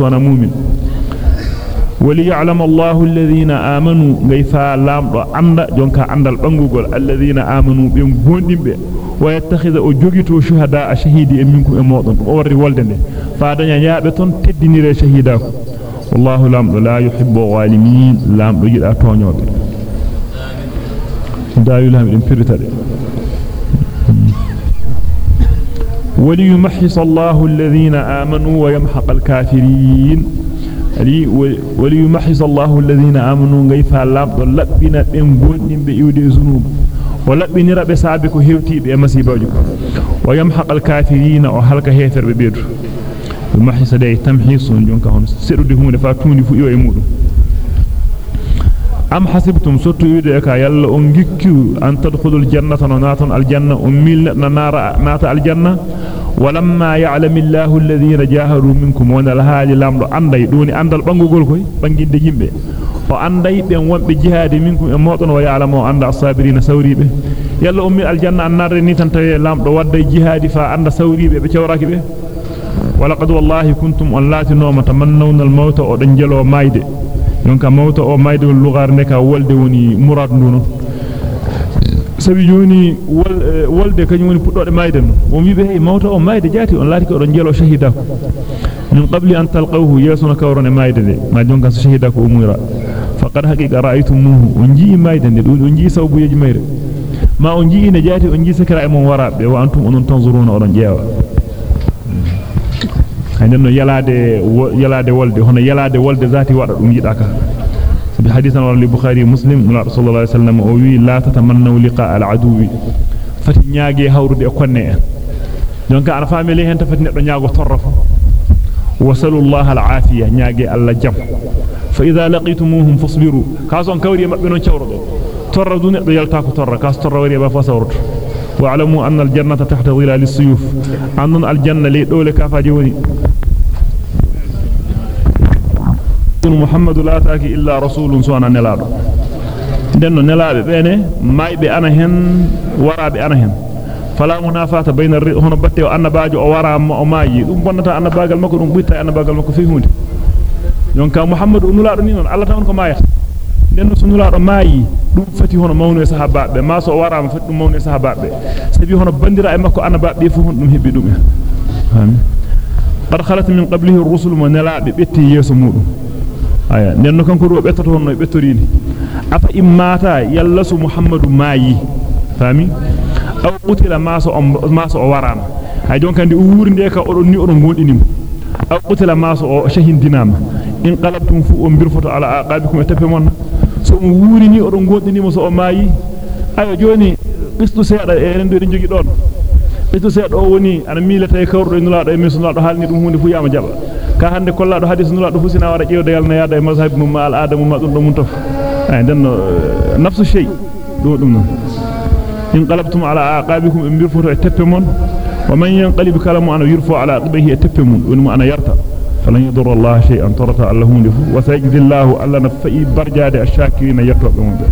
وأنا مؤمن. وليعلم الله الذين آمنوا كيف لام عند جونكا عندل بانغول الذين آمنوا بهم بونديمبه ويتخذ أو جوغيتو شهداء شهيد منكم امودن أو ري ولدني فا دانيا نيابه تون تدينير شهيدا والله لا يحب الظالمين. لام يجدا تونيو دايو لام دين بيريتا وليمحص الله الذين آمنوا ويمحق الكافرين amanu gayfa labdo labbina ben gondimbe iwde zunub o labbinira be saabe ko hewtibe e masibaaji ko wa yamhaq al-kafirin o halka heferbe beedu yumahhis day tamhisun jonka hon sedude hunde fa tundi fu iyo e mudum am hasibtum sottu yude ka yalla on gikku an tadkhulul jannata naton aljanna um milna nara nata aljanna walamma ya'lamu Allahu alladhina jahadu minkum wa nal hali lamdo anday doni andal bangugol koy banginde yimbe o anday ben wonbe jihadi minkum e modon wa ya'lamu anda as-sabirina sawribe yalla ummi aljanna annare ni tan tawe lamdo wadda jihadi fa anda sawribe be cewraki be walaqad wallahi kuntum allati nawma tamannawna al-mauta o dan jelo mayde donc mawta o mayde lugar ne ka wolde woni murad nuno sabi joni wolde kanyum woni puddode mayden o wi be mawta o mayde jati on laati ko don jelo shahida ko min qabli an talqawhu yasuna kawrone mayde de ma jonka so shahida ko umura faqad haqiqa ra'aytumuhu on jii mayde de dum on jii sawbuyeji mayre ma on jii ne jati on jii sakra e mon warabe wa antum onon tanzuruna odon jeewa hayden no yalade yalade wolde hono yalade wolde zati wada dum yidaka بحديث عن البخاري ومسلم رسول الله صلى الله عليه وسلم وي لا تتمنوا لقاء العدو fati nyaage hawrude konne en donc ana faami le hen tafati neddo nyaago torrafo wasalu Allah al-afiya nyaage alla jam fa idha laqitumuhum fasbiru kason kawri mabbe non ciawrodo torra du neddo yalta ko torra kas torra wari ba fa sawrto wa'lamu anna al-jannata tahta dhilal as-suyuf annon al-janna le dole kafaji woni muhammadu la taaki illa rasulun sona nelado denno nelaabe bene maybe ana hen waraabe ana hen fala munafata bayna hono batte o annabaajo o wara o maayi dum bonnata annabaagal makko dum bitta annabaagal makko fi hunde jonka muhammadu nulaado ni non allah tan ko maayata denno so nulaado maayi dum fati hono mawno e sahabaabe ma so warama fati dum mawno e sahabaabe sabi hono bandira e makko annabaabe fu hon dum hebbi dum amin qad khalat min qablihi ar-rusul wa nelaabe betti aya nenno kanko do bettoto honno e bettorini afa immata yalla su muhammadu mayi fami aw qutila maso maso o warama hay don kandi uurde ka odon ni odon gondinimo aw qutila maso o shahindinama in qalabtum fu o birfoto ala aqabikum e teppe mon so um wuuri ni odon gondinimo so o mayi ayo joni bistu seeda e rendo en jogi don bistu seeda o woni ana milata e kawrdo e nulaado e misunado halni dum hunde fu yama jaba ka hande kollado hadis nulaado fu sina wara jewde yalna yaada e mazhab mum al adamu ma dum mun tof ay den nafsu shay do dum non in qalabtum ala aqabikum in birfuto e teppe mon wa man yanqalib kalamu ana yurfu ala aqibihi e teppe mun woni mo ana yarta falan yadur Allah shay'an tarata Allah hunde fu wa sayajzi Allah alla nafai barjade ash-shakirin yattobe mon be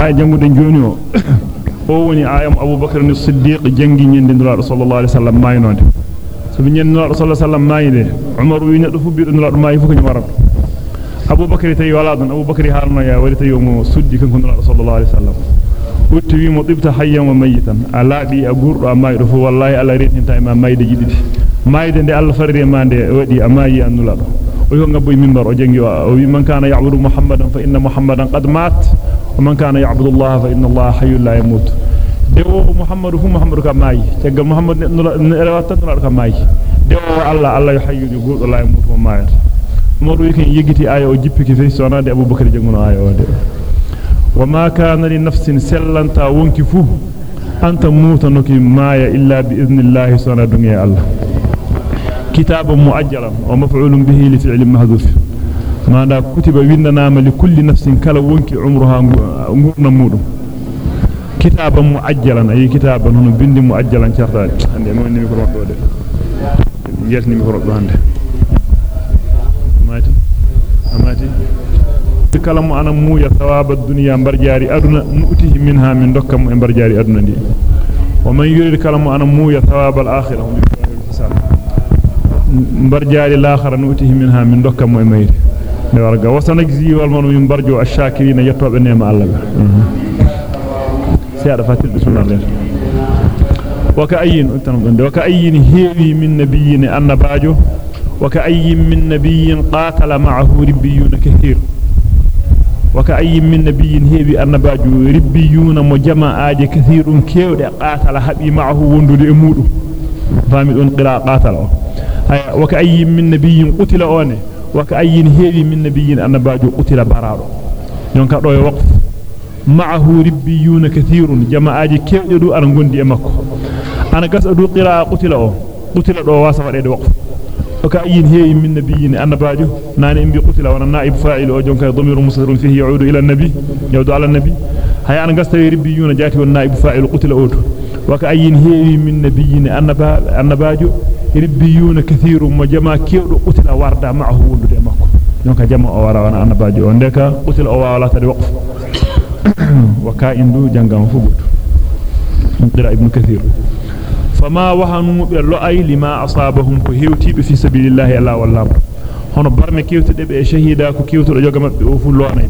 ay jangude joni o o woni ayam Abubakar as-Siddiq jangi nyende nulaado sallallahu alaihi wasallam maynonde sallallahu alaihi wasallam kana ya'budu allaha fa inna allaha hayyun la yamut dewo muhammadu fu muhammadu ka mayi tegal muhammad ne rewata nulado ka mayi dewo alla alla yo hayyun gurdo la mo mayata modu wiken yegiti aya o jippiki fe sonade abubakar janguno aya o de wama kana li nafsin sellanta wonki fu anta mutanoki maya illa bi idnillahi sona dunya allah kitaban muajjalan wa maf'ulun bihi li fi'lin mahdhuf ma da kutiba windanama li kulli nafsin kala wonki umruha ngurna mudum كتابا مؤجلا اي كتابا هنا بند مؤجلا شرطات عندي ما عندي ميكرو دو ده ياسني ميكرو دو عندي ماتي ماتي تكلم أنا مويا ثواب الدنيا مبرجاري ادنا نوتي منها من دوكم مبرجاري ادنا دي ومن يريد كلام أنا مويا ثواب الاخره مبرجاري الاخره نوتي منها من دوكم مي ميري ne warga wasanak ziwal manu mbarjo ashakirina yettobe nema allah mm -hmm. سيادة فاتل وكأين وكأين هيوي من نبي النباجو وكأي من نبي قاتل معه ربيون كثير؟ وكأي من نبي هيوي النباجو ربيون مجمع آج كثير كيود قاتل حبي معه وندل أمود فامد قراء قاتل. وكأي من نبي قتل أونه وكأي هيوي من نبي النباجو قتل برارو يونك روي وقف معه ربيون كثير. جماعة كيدو أنا غوندي مكو أنا غاس أدو قراءة قتل أو قتل دو واسا ودي وقف. وكاين هي من نبي النباجو نان امبي قتل وأنا نائب فاعل أو جونكا ضمير مصدر فيه يعود إلى النبي يعود على النبي. هيا أنا غاس ربيون جاتي والنائب فاعل قتل أو. وكاين هي من نبي النباجو ربيون كثير. وجماعه كيدو قتل وردا معه وندو مكو جونكا جمع أو ورا وأنا النباجو وندك قتل أو ولا تدي وقف وكائن دو جنغام فغوت قراء ابن كثير. فما وهنوا باللؤي لما أصابهم كهيوتي في سبيل الله الله والله. هنا برمي كيوتي دي شهيدا كيوتي رجوغ مبي وفلواني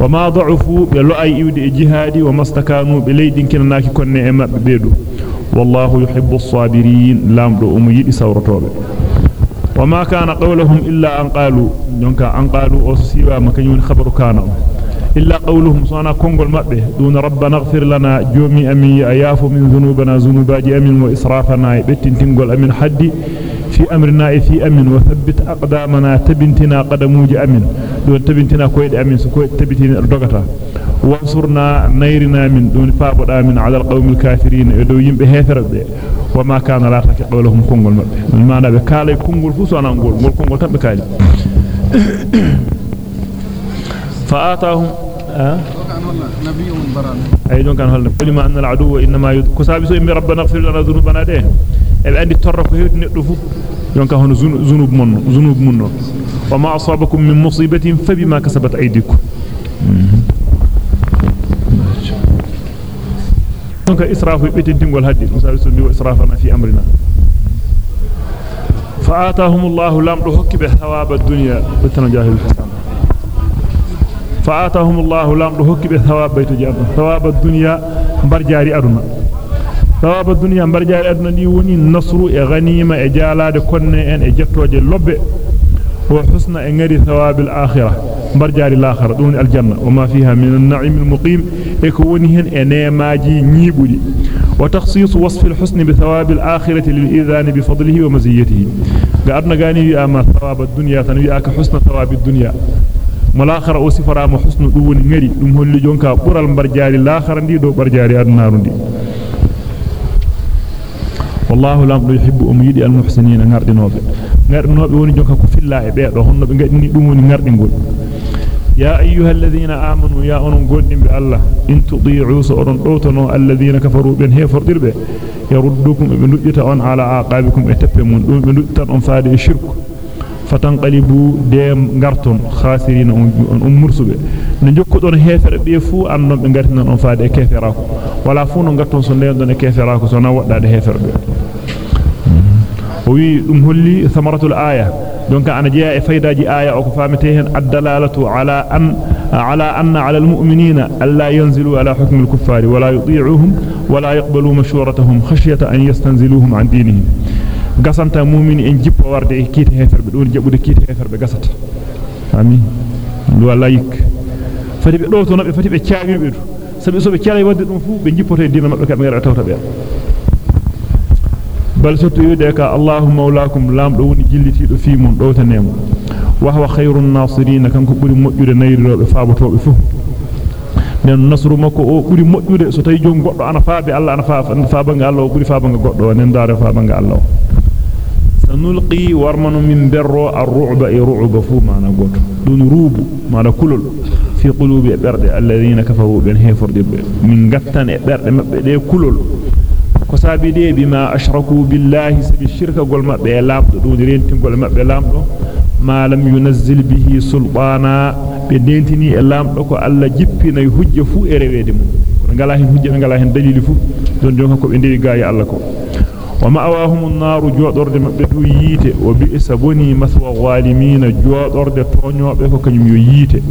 وما ضعفوا باللؤي يودي جهادي وما استكانوا بليدين كنناكي كوني اما بيدو والله يحب الصابرين لامدو أم يدي سورتوبه وما كان قولهم إلا أن قالوا. أن قالوا أو سيبا مكانيون خبر كانوا. إلا قولهم صانا كونغول مبه دون ربنا اغفر لنا. جومي أمي أياف من ذنوبنا. ذنوباج أمن وإسرافنا. بتن تنقل أمن حدي. في أمرنا في أمن وثبت أقدامنا. تبنتنا قدموج أمن دون تبنتنا كويد أمن سكويد تبنتنا الرقطة. وانصرنا نيرنا من. دون فابد من على القوم الكافرين. يدو يمبه هيثر وما كان لا تكي قولهم كونغول مبه من معنى بكالي كونغول فوسوانا نقول كونغول تبكالي. فآتاهم بران أي دون كان هل كلمة أن العدو إنما يد كسابسو إمي ربنا اغفر لنا ذنوبنا ده إذا عندي ترك هيد ندفو دون كان هون ذنوب من ذنوب من وما أصابكم من مصيبة فبما كسبت أيديكم. دونك إسراف بيتنتين هدي. مسابسو بيو إسرافنا في أمرنا. فآتاهم الله لم حكي بثواب الدنيا. بتنجاهل الحسن فآتاهم الله لام حكي بثواب بيت جابر ثواب الدنيا برجاري أدنى. ثواب الدنيا برجاري أدنى دي وني نصر غنيمة إجالة كونة إن إجتوج اللب وحسن إنغري ثواب الآخرة برجاري الآخرة دون الجنة. وما فيها من النعيم المقيم يكونهن إناماجي نيبولي وتخصيص وصف الحسن بثواب الآخرة للإذان بفضله ومزيته. قعدنا قاني أما ثواب الدنيا تنوي آك حسن ثواب الدنيا. ملاخر أوصف رام حسن دون غيري دم هول جونكا بورال مبر جاري لاخر دو بر جاري النار والله لا يحب ام يدي المحسنين نار دي نار نوب وني جونكا كفي الله بي هون بي غادي نار دي يا ايها الذين امنوا يا ان غودين بالله ان تطيعوا سرن دوتنو الذين كفروا بن هفر دربه يردكم بنجته على عقابكم اتبمون دو بنجته ان فادي الشرك fatanqalibu de garton khasirin on mursube no jokkudon hefere be fu annon be gartinan on faade keferako wala fu no garton so ndendon e keferako so na waddade hefere be o wi dum holli thamaratul aya donc ana jeya e faydaji aya o ko famete hen ad-dalalatu ala an ala anna ala al-mu'minina alla yanzilu ala hukm al-kuffari wala yuti'uhum wala yaqbalu mashwaratahum khashyata an yastanziluhum an dinihim gasanta mu'mini en jippo warde e kiite heferbe don jabude kiite heferbe gasata amin do layik fati be do to no be fati be ciawirbe do sabi so be cialay wadde dum fu be jippoto e dina mabbe kambe ngara tawta be bal soto yude ka allahumma maulakum lamdo woni jillitido fi mun do tanemo wa huwa khairun nasirin kanko buri mojjude nayrirobe faabotobe fu nen nasru makko o buri mojjude so tawi jom goddo ana faabe Allah ana faafa faabanga Allah buri faabanga goddo nen daare faabanga Allah mana goto dun rubu mana kulul fi qulubi berde alladhina kafaru bin heforde min gattan e berde mabbe de kulul ko sabide bima ashraku billahi sabi shirka gol mabbe lamdo dun rentingol mabbe lamdo ma lam yunazzil bihi sultana be dentini e lamdo ko alla jippina hujja fu e rewede mum ngala hen hujja ngala hen dalili fu don jonka ko be ndewi gaaya alla ko ومأواهم النار جوادرد مبدو ييت وبئس بني مسوى غالمين جوادرد تونيو بكوك يييت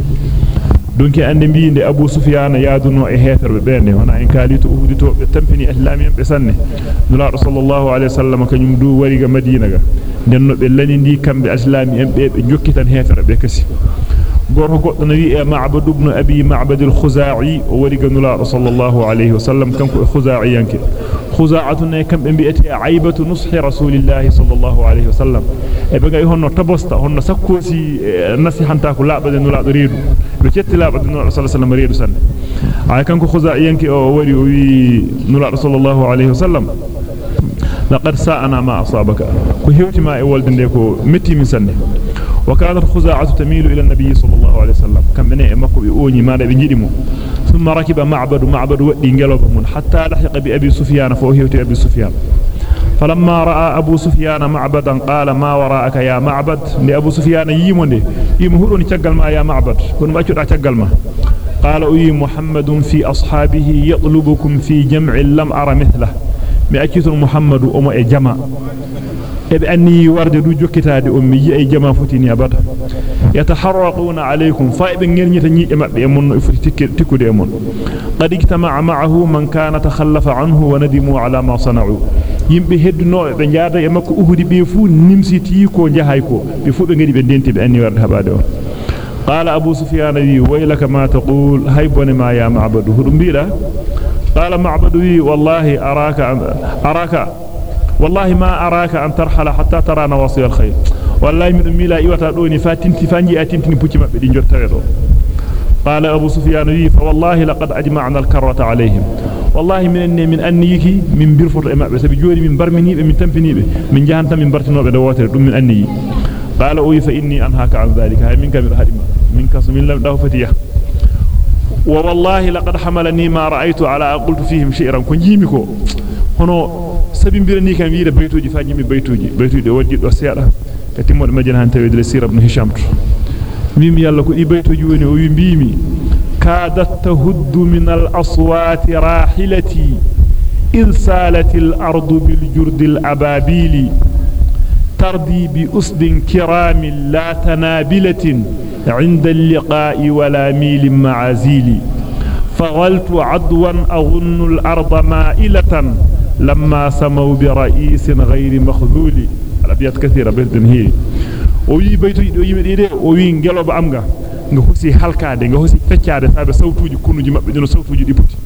دونك أندي دي أبو سفيان يادنو إهيثر ببيني وأنا إن كاليت أهدتو بتنفني أهلامي بسنة. نلا رسول الله عليه وسلم كان يمدو وريق مدينة. لأنه بلني دي كان بأسلامي بجوكتا هيثر بكسي. Gorko goddo no wi e Ma'bad ibn Abi Ma'bad al-Khuza'i o wari ga nula sallallahu alaihi wasallam kanko e Khuza'i yanke khuza'atun kam be bi'ati aibatu nushi rasulillahi sallallahu alaihi wasallam e be gay honno tabosta honno sakkosi nasihanta ko laabade nula do reedu be cetti laabade nula sallallahu alaihi wasallam reedu sanne ay kanko Khuza'i yanke o wari o wi nula sallallahu alaihi wasallam laqad sa'ana ma asabaka ko hewti ma e wolde nde ko metti min sanne وكانت خزاعة تميل إلى النبي صلى الله عليه وسلم. كم بني مكو بيوني ما بنجدمو ثم ركب معبد معبد ودي من. حتى لحق بأبي سفيان فوهيت أبي سفيان. فلما رأى أبو سفيان معبدا قال ما وراءك يا معبد؟ لأبو سفيان يموني يمهرني تقل ما يا معبد. كن ما تقل ما. قال أي محمد في أصحابه يطلبكم في جمع لم أرى مثله. بأكيد محمد أم جمع ابني ورد دوجو كتاب امي اي جما فوتيني ابدا يتحرقون عليكم فابن غير نيتا نيي امب امون تيكودي امون قد اجتمع معه من كان تخلف عنه وندموا على ما صنعوا يمبي هدنو به جادا يمكو اوهدي بي فو نيمسيتي كو جاهاي كو بي فو بي دنتي بي اني ورد حبادو قال ابو سفيان لي ويلك ما تقول هاي بني ما يا معبد هرميرا قال معبد والله اراك اراك والله ما أراك أن ترحل حتى ترى نواصي الخير. والله من ميلا إيوتا دوني فاتنتي فانجي أتنتني ما بدين جرتويدو قال أبو سفيان لي فوالله لقد أجمعنا الكرة عليهم. والله من أني من أنيكي من برفر إما بس بجوري من برمني من تنفني من جهنم من برتنو بدواتر من أني. قال أوي فإني أنهاك عن ذلك. هاي منك من هدم منك سمين لم ده فتية. ووالله لقد حملني ما رأيت على قلت فيهم شئرا. كنجيمكو هنا sabi mbirani kam wiide baytuuji fa nyimi baytuuji baytuuji waddi do seeda ka timmode majjana han tawede sir ibn hisham mimi yalla ko di baytuuji woni o wi mbimi kadat tahuddu min al aswat rahilati إذ سالت الأرض بالجرد الأبابيل ترضي بأسد كرام لا تنابلة عند اللقاء ولا ميل معازيل فغلت عدوا أظن الأرض مائلة لما سموا برئيس غير مخذول الابيات كثيره بردن هي o wi baytuji do yimbe dide o wi ngeloba amga nga hosi halkaade nga hosi feccaade sabe sawtuuji kunuji mabbe dino sawtuuji di puti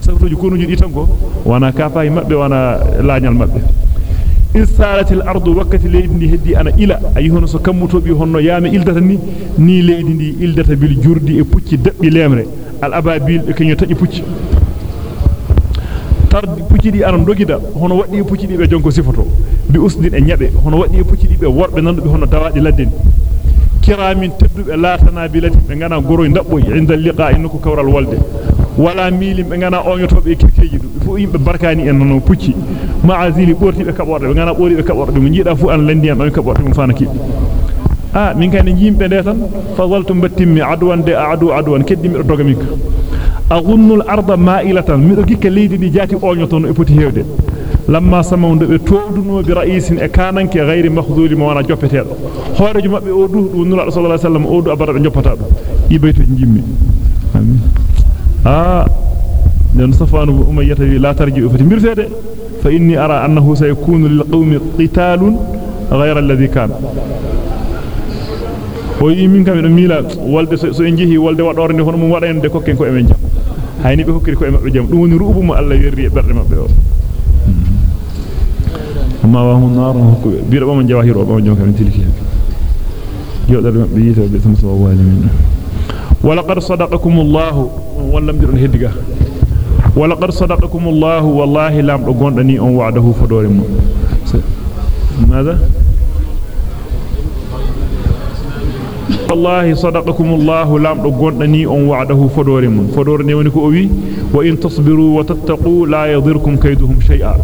sawtuuji kunuji di tan ko wana kafaay mabbe wana laanyal mabbe wakati leydi ndi heddi ana ila ay hono so kammutobi honno yaame ildata ni ni leydi ndi ildata bil jurdi e pucci dabbi lemre al ababil e kenyo taji pucci tardi puccidi aran dogida hono waddi puccidi be jonko sifoto bi usdin e nyabe hono waddi puccidi be worbe nandubi hono dawaadi ladden kiramin teddube latana bilati be ngana goroy dabboy inda liqa inko kawral walde wala milim be ngana onyotobe kirkeji du fu yimbe barkani en non pucci maazili borti be kaborde be ngana bori be kaborde mo jida fu an landi en on kaborde mo fanaki ah min kan yimbe de tan fadaltum batimmi adwan de adu adwan keddimi do doga minka أغن الأرض مائلة. مدوكيك ليدي دي جاتي أونيوتون إبوتي هيودي لما سمعون دي تودنو برئيس إكاننك غير مخذول موانا جوبتين خارج مبي أودو ونولا صلى الله عليه وسلم أودو أبرا جوبتين يبيتو جيمي آه. لأن صفوان أمية لا ترجع فتي مرفيد فإني أرى أنه سيكون للقوم قتال غير الذي كان. o yi min kam do mila walde so en jehi walde wadore ne hono mum wada en de kokken ko e men jam hayni be hokkiri ko e mabbe jam dum woni ruubu mo Allah werri e berde mabbe o amma wa hum nar hokku biira bama jawahir o bama jonka min tilki yodar mabbe yito be sama sawa walimin ولقد صدقكم الله ولم يرن هدغا ولقد صدقكم الله والله لام دو غوندني اون وعده فدور مو ماذا والله صدقكم الله لام دو غوندني اون وعده فدور مون فدور ني وني كو وي وان تصبروا وتتقوا لا يضركم كيدهم شيئا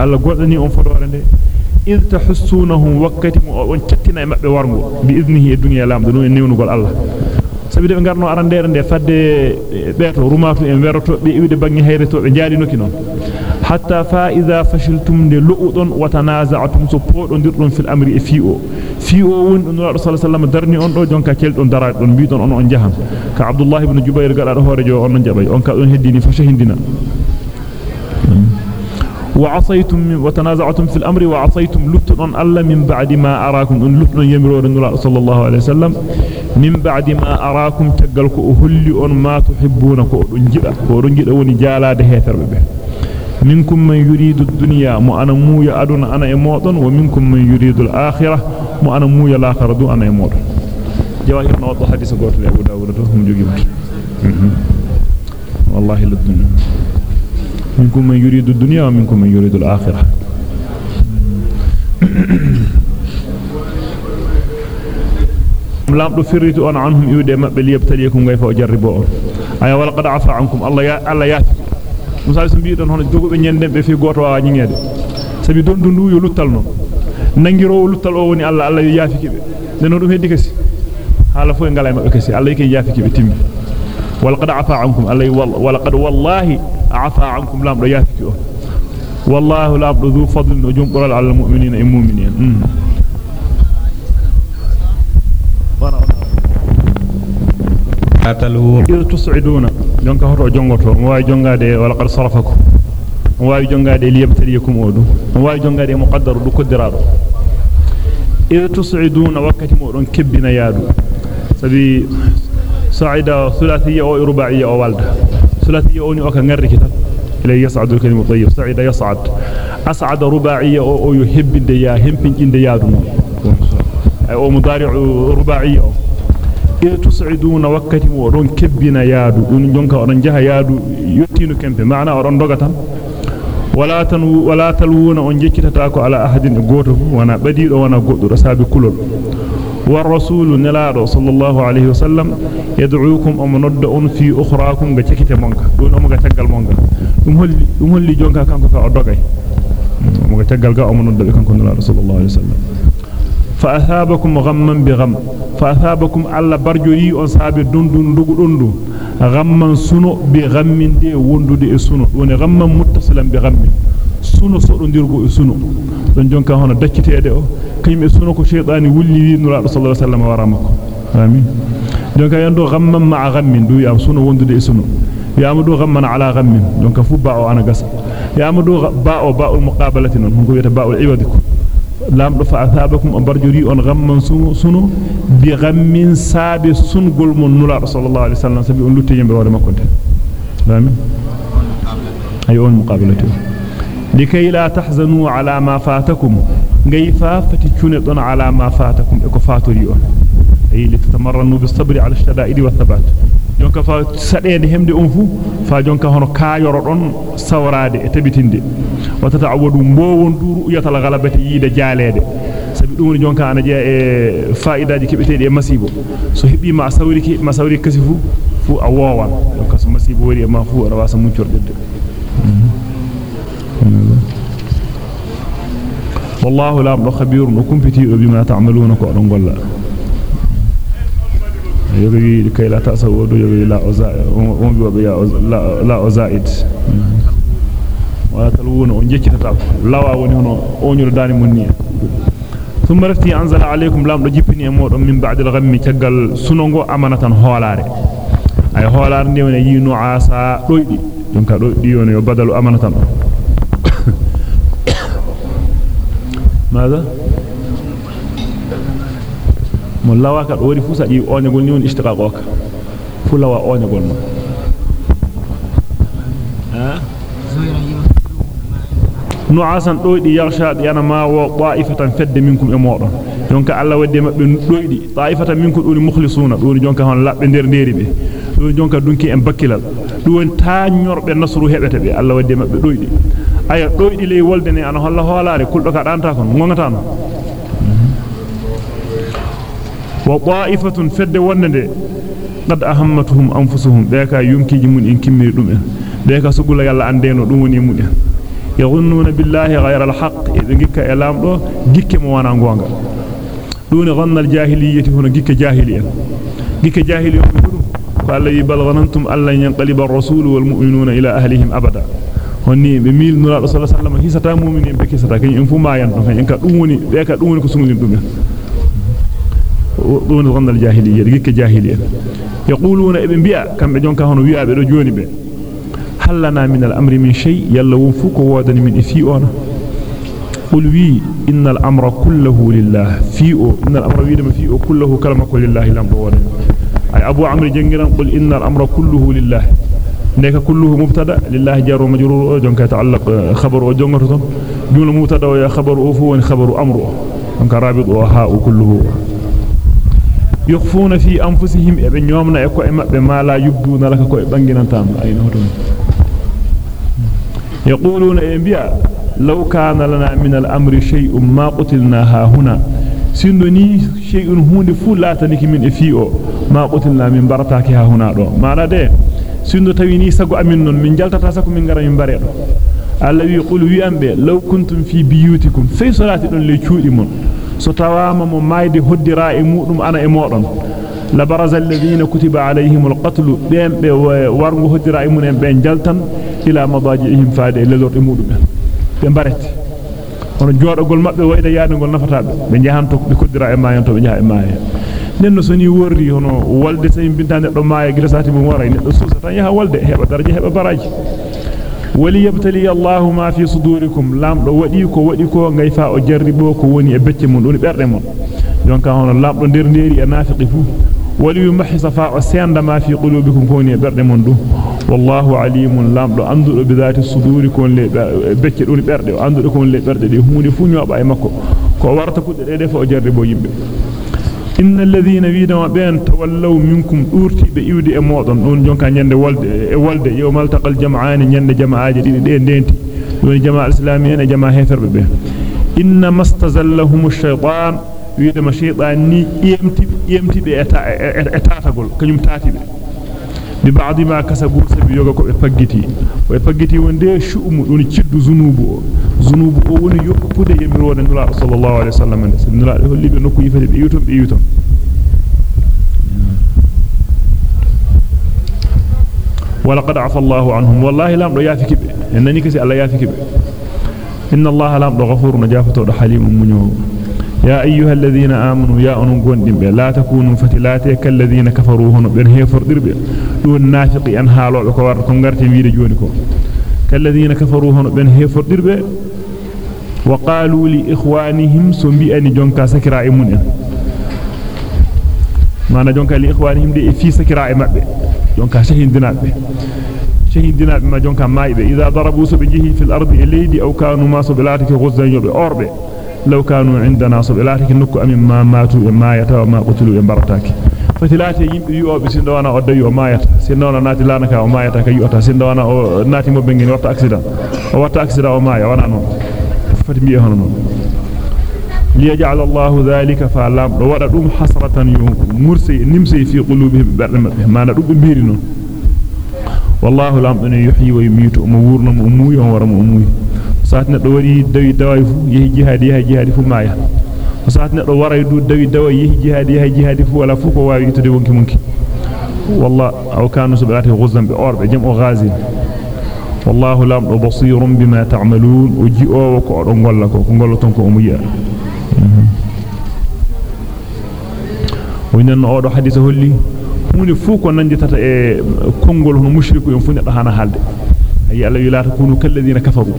الله غوندني اون فدور ندي إذ تحسونهم وقت تاتنا مابbe warmo bi idnihi e dunya lam do newnu الله sabi de ngarno arandere nde fadde beeto rumatu en weroto be iwde bangi hayretobe jaalinoki non حتى فإذا فشلتم لؤدون وتنازعتم سبودون ديردون في الأمر فيو فيو ون رسول الله صلى الله عليه وسلم درني اون دون كيلدون دراردون بيدون اون اون جهام كعبد الله بن جبير قال هورجو اون جباي اون كادون هديني فشهندنا وعصيتم وتنازعتم في الأمر وعصيتم لطن ألا من بعد ما أراكم أن لطن يمرور صلى الله عليه وسلم من بعد ما أراكم تقلق أهلي أن ما تحبون كورنجل كورنجل أوني جالا دهيتر منكم من يريد الدنيا مو أنا مو يأدون أنا إموطن ومنكم من يريد الآخرة مو أنا مو يلاخر دو أنا إموطن جواهر نوضح حديث قوت لأبو داود هم جوجبت والله للدنيا منكم من يريد الدنيا ومنكم من يريد الآخرة. lamdo firritu on anhum yude mabbe liyabtaliyakum gayfa o jarribo on aya wala qad afa ankum allah ya musal so biidon hono jogobe nyenden be fi goto wa nyingede sabi don dun yo luttalno nangiro luttal o woni allah allah yaafiki be neno dum heddi kasi hala fo ngala mabbe kasi allah yake yaafiki be timmi wala qad afa ankum allah wala qad wallahi afa ankum lamdo yaafiki on wallahu lamdo dhu fadlin o jumbural ala almu'minina e mu'minin atalu il tus'iduna way jongade wala qad sarafakum mo way jongade liyabtaliyakum odu mo way jongade muqaddaru du koddirado il tus'iduna wakati modon kebbina yaadu sabi sa'ida thulathiyya o ruba'iyya o walda thulathiyya oni o ka ngarri kitab إلى يصعد الكلم الطيب سعيد يصعد أصعد رباعية أو يحب ديا همبن إن ديا أو مضارع رباعية ila jaha yaadu yottinu kempe maana odon doga tan wala tan wala talwuna on jeccitata ko ala ahadin goto wana badido wana goddo sabi kulol war rasul nalaado sallallahu alayhi wa sallam yad'uukum am nodda on fi ukhrakum ga cekite monka don o ga taggal monga dum holli dum holli jonka kanko ka o dogay mo ga taggal ga o nodda be kanko nalaado sallallahu alayhi wa sallam فأثابكم غما بغم. فأثابكم على برجوري أصحاب دندن دغدندو غما سنو بغم دي وندو دي سنو. دون غما متصلا بغم. سنو سودو ديرغو سنو. دون جونكا هنا دكيتي ادو كيم سنو كو شيطاني ولي وي نورا صلى الله عليه وسلم ورامكو آمين. دونك يندو غما مع غم دو. يام سنو وندو دي سنو. يام دو غما على غم. دونك فباو أنا غس يام دو باو باو المقابله نون مونكو يتا باو العبادكم iwadikum lamdo fa athabakum barjuri on ghamman sunu sunu bi ghammin sabi sungol mon nula sallallahu alaihi wasallam sabi on lutti yembe wala makko amin ay on muqabalatu likay la tahzanu ala ma fatakum gayfa faticune don ala ma fatakum e ko fatori on ay litatamarranu bis sabri ala ash-shada'id wa thabat jonka fa sadede hemde on fu fa jonka hono kaayoro don sawraade e tabitinde watata awadu mbowon duru yatal galabati yide jaalede sabi dum jonka ana je e faidaaji kebetede e masibo so hebi ma sawriki ma sawri kasi fu fu a wowan donc so masibo wari e ma fu ara wasa muncordede والله لا خبير وكمبتي بما تعملون كو دون غلا yogi kay la tasawodo yogi la oza on bi wabe ya ozaid wala talwuna on jeccitata ko lawa woni hono onyuro dani munni thumma rafti anzala alaykum lam do jippini e modon min ba'd al-ghammi tagal sunongo amanatan hoolaare ay hoolaare ne woni yinu asa doydi donc doydi woni yo badalu amanatan ماذا mo lawa ka do wari fu sa di oñagol ni woni ishtiqaq o ka fu lawa oñagol no ha nu'asan doydi yarsha yana ma wa ta'ifatan fedde minkum e modon donc Allah wadde mabbe doydi ta'ifatan minkum doni mukhlisuna doni jonka hon labbe der deri be doni jonka dunki en bakkilal doni ta nyorbe nasru hebete be Allah wadde mabbe doydi aya doydi ley wolde ne ana holla holare kuldo ka danta kon ngongata no وطائفة فد ونده قد أهمتهم أنفسهم. بيكا يمكي من إن كمي دم بيكا سقول يلا عندنا دوني من يظنون بالله غير الحق. إذا جيك إعلام دو جيك موانا غوانغا دون ظن الجاهلية هنا جيك جاهلية. جيك جاهلية قال بل ظننتم أن ينقلب الرسول والمؤمنون إلى أهلهم أبدا. honni be mil nura sallallahu alaihi wasallam hisata mu'mini be kisata kany en fu ma yan don en ka dum woni be ka dum ko sumulin dum دون غن الجاهلية ديك جاهلية. يقولون ابن بيا كم بجون كهون ويا بدو جوني هل لنا من الأمر من شيء؟ يلا وفوك وادني من إفيئنا قل وي إن الأمر كله لله. فيئو إن الأمر ويدم فيئو كله كلمة كل لله لم بوادني. أي أبو عمرو جنجران قل إن الأمر كله لله. نيك كله مبتدا لله جار ومجرور جون كيتعلق خبر وجونغتو جون مبتدا ويا خبر اوفو خبر أمر دونك رابط وهاء كله يخفون في أنفسهم ابن يومنا إكو امبه ما لا يبدون لك كو بانغينتام اين هوتون يقولون انبياء لو كان لنا من الأمر شيء ما قتلنا ها هنا. سندني شيء هوند فلاتنك من افيو ما قتلنا من برتاك ها هنا دو. ما لا ده سندو تawini sago amin non min jaltata sako min ngara min bare do Allah wi qul wi ambe law kuntum fi biyutikum so tawama mo mayde hoddira e mudum ana e modon la baraza alladhina kutiba alayhim alqatl bembe wargo hoddira e munen ben jaltan ila madajihim faade e lelorde mudum be barete on joodogol mabbe wayda yaadugol nafatabe be jahanto be koddira e mayanto be jaha e maaye nenno soni worri hono walde tay bintande do maaya gila sati mum waray neddo susa tan yaha walde heba daraje heba baraji وليبتلي الله ما في صدوركم لام دو ودي كو ودي كو ngay fa o jarribo ko woni e becce mun doni berde mon donc hono lam do der nderi e nafiqi fu wali yumhisa fa o senda ma fi qulubikum ko woni e berde mon du wallahu alimun lam do andudo bi zati suduri kon le becce doni berde andudo kon le berde de hunde fu nyoba e makko ko warta kudde de defa o jarribo yimbe إن الذين بيدوا بين تولوا منكم أورتي بيودي أمودن دون جونكا نيند والد والد يوم التقى الجمعان نيند جماعة جديد دين دينتي دون جماعة الإسلامية جماعة هيفر به إنما استزلهم الشيطان ويدما شيطان ني يمتي يمتي بأتاتقل كنيم ببعض ما كسبوا سبيوغكو افغيتي وافغيتي وندي شؤم دون تشد ذنوب ذنوب اون يوبود يمرون نلا صلى الله عليه وسلم. نلا هولي بنكو يفدي بيوتم بيوتم ولقد عفى الله عنهم. والله لا يا فيكب إنني كسي الله يا فيكب إن الله لا غفور نجافته حليم منو يا أيها الذين آمنوا يا أنون قندم لا تكونوا فتلاتي كالذين كفروا هنا بين هيفر دربي دون نافق أن حالوا بكوار كنغرتي ويد جونكم. كالذين كفروا هنا بين هيفر دربي وقالوا لإخوانهم سنبي أن جونكا سكراء جونكا لإخوانهم دي في سكراء مبه جونكا شهين دينات به شهين دينات ما جونكا مايبه إذا ضربوا سبجيه في الأرض إليدي أو كانوا ما سبلاتك غزا يبه أوربه لو كانوا عندنا صبلاتك نكو أمين ما ماتوا ما يتا وما قتلوا يمبرتاك فتلاتي يمبي يوبي سندوانا أو دايو ما يتا سندوانا ناتي لانكا أو ما يتا كي يوتا سندوانا أو ناتي مو بنغين وقت اكسيدان أو وقت اكسيدان أو ما يا وأنا نون فتمي هون نون ليجعل الله ذلك فعلام. دو ودا حسرة مرسي نمسي في قلوبهم. برم ما دوم بيري نون والله لام يحيي ويميت. ومورنا مؤموي ورم مؤموي saat neddo wari dawi daway fu yehi jihadi yehi jihadi fu maya saat neddo waray du dawi daway yehi jihadi yehi jihadi fu wala fu ko wawi to de wonki munki والله أو كانوا سبعته غزا بأربع جمع غازي والله لام بصير بما تعملون وجيء وكو غولا كو غولا تونكو اميا وينن اودو حديث هولي hunde fu ko nanjitata e kongol hono mushriku ay alla wi la takunu kalladina kafaru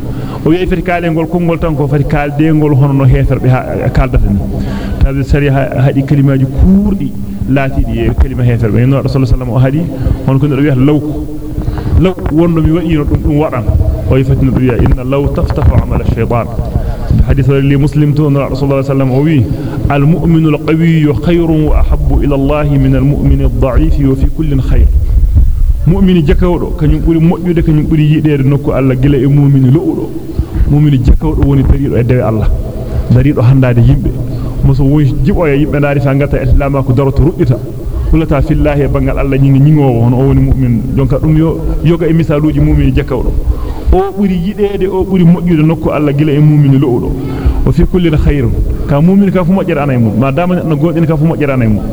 o wi fati kaalengol kongol tan ko fati kaaldengol hono no heferbe kaaldata ni tabi sari hadi kalimaaji kurdi laatidi e kalima heferbe no rasul sallallahu alaihi wasallam hon ko do wi'ata law law wondo mi wadi no dum dum wadan o yifati no wi'a inna law taftahu amal ash-shaytan حديث لمسلم تون رسول الله صلى الله عليه وسلم وي المؤمن القوي خير وأحب إلى الله من المؤمن الضعيف وفي كل خير mu'mini jakawdo kanyum buri mojjude kanyum buri yidede nokku Allah gila e mu'mini lo'udo mu'mini jakawdo woni darido e dewe Allah darido handade yimbe muso woni jibo e yimbe daari fa ngata islama ko daroto rubbita kulata fillahi e bangal Allah nyingi nyingowo hono o woni mu'min jonka dum yo yoga e misaluji mu'mini jakawdo o buri yidede o buri mojjude nokku Allah gila e mu'mini lo'udo o fi kulli khairun ka mu'min ka fu mojjere anay mum ma dama no godin ka fu mojjere anay mum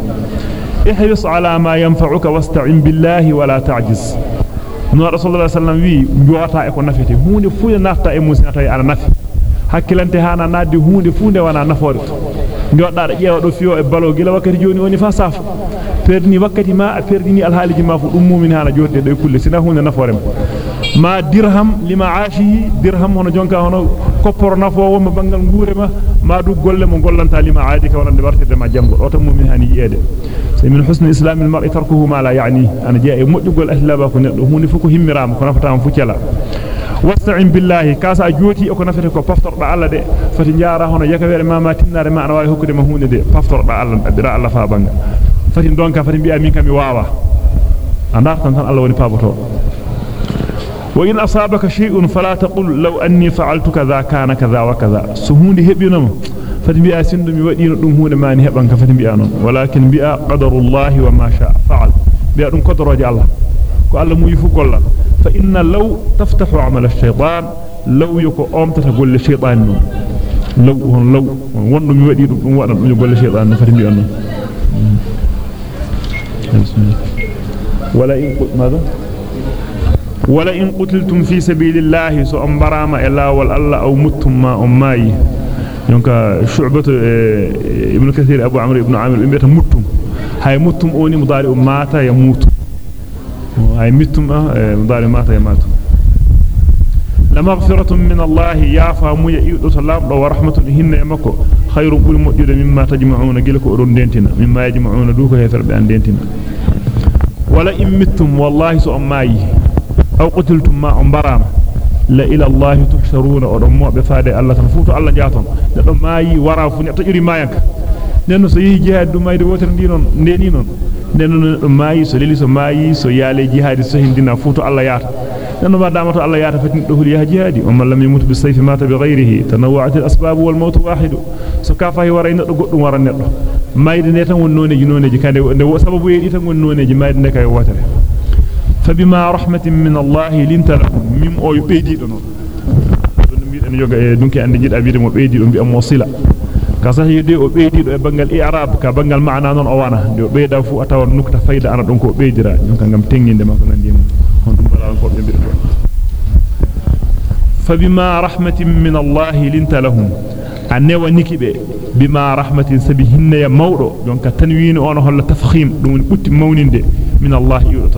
احرص على ما ينفعك واستعن بالله ولا تعجز. نور رسول الله صلى الله عليه وسلم بيوتا إكو نافيتي هوني فوني نافتا اي موسي نافتا اي أنا نافي حكلنتي هانا نادي هوني فوني وأنا نافورت نيودا جيو دو فيو اي بالو غيلا وكاتي جوني اوني فاساف. بيرني وكاتي ما بيرني الحاليج ما فو دوم مومن هانا جوتي داي كولي سينا هوني نافورم ma dirham lima aashihi dirham hono jonka hono kopporo nafo wonmo bangal nguure ma ma du golle mo gollanta lima aadi ka wonande wartede ma jango do tan mumin hani yede say min husni islamil mar'i tarkuhu ma la ya'ni ana jaa e moddugol ahlaba ko neddo hunde fu ko himmirama ko nafata fu cela wasta'in billahi kasa joti ko nafete ko paftorda alla de fati jaara hono yakawere mama tinnare ma ana wawi hokkude ma hunde de paftorda alla addira alla fa banga fati donka fati bi'a min kam mi wawa andar tan tan alla woni paboto وإن أصابك شيء فلا تقول لو أني فعلت كذا كان كذا وكذا. سهون هبينم فتبي أسند آه مودين دم هون ما نهبن كفتبي أنا ولكن بيا قدر الله وما شاء فعل. بيا دم قدر الله. قال مو يفوق الله فإن لو تفتح عمل الشيطان لو يقوم أم تقول للشيطان لو لو. وان مودين دم يقول للشيطان فتبي أنم ولا إن ماذا؟ ولا إن قتلتم في سبيل الله سو أمبرام إلا والله أو متم ما أماي يونك شعبة ابن كثير أبو عمرو ابن عامر إمبيت متم. هاي متم أوني مضارع مات يموت. هاي متم مضارع مات يموت لمغفرة من الله يعفى مو يؤدو سلام ورحمة هن يمكو. خير قول مؤجد مما تجمعون قلك أرون دينتنا مما يجمعون دوك يفر بأن دينتنا. ولا إن متم والله أو قتلتم ما أمبرام لا إلى الله تحشرون. أرموا بفادة الله. تنفوتوا الله جاتهم. لأنه ما يورا فني. أتجري ما يك لأنه سيهي جهاد دو ما يدوتر دينون. نينون لأنه ما يسليل سو ما يسيالي جهاد سهين دينا فوتوا الله يات لأنه ما دامتوا الله يات فتنته ليها جهادي. ومن لم يموت بالسيف مات بغيره. تنوعت الأسباب والموت واحد. سو كافه ورين نتلو قطن ورين نتلو ما يدنيتن ونونج نونج. كان دو سببو يدنيتن ونونج ما يدنيتن ونونج فبما رحمة من الله لنت لهم ميم أو بيدي دون دون ميدن يوغا دونكي اندي جيدا بيدي مو بيدي دون بي ام وصله kasa yede o beedi do e bangal i'rab ka bangal maana non o wana do beeda fu atawa nukta fayda ana don ko beedira don ka ngam tenginde ma ko nandi mo hon dum bala ko be bido فبما رحمة من الله لنت لهم nikibe bima rahmatin sabi hinna ya mawdo donc tanwin on holla tafkhim dum butti mawninde min Allah yudo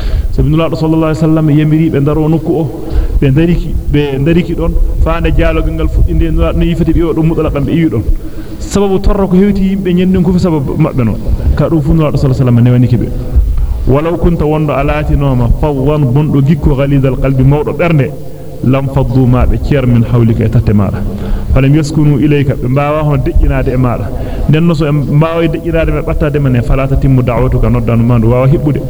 talam sabi nula sallallahu alaihi wasallam yamiri be daro nokku o be dariki be dariki don faande jaalogal ngal fuddinde nula no yifati be o do mudala kambe yiidon sababu torro ko hewti yimbe nyenden ko fi sababu mabbe non ka do fu nula sallallahu alaihi wasallam newa nikibe walaw kunta wondo alati noma fawwan bondo gikko ghalidal qalbi mawdo bernde lam faddu ma be cier min hawlika tatte maada falam yaskunu ilayka be mbaawa hon dejjinaade e maada nenno so mbaawa dejjinaade be battade men falata timmu da'watuka noddanu mandu waawa hibbude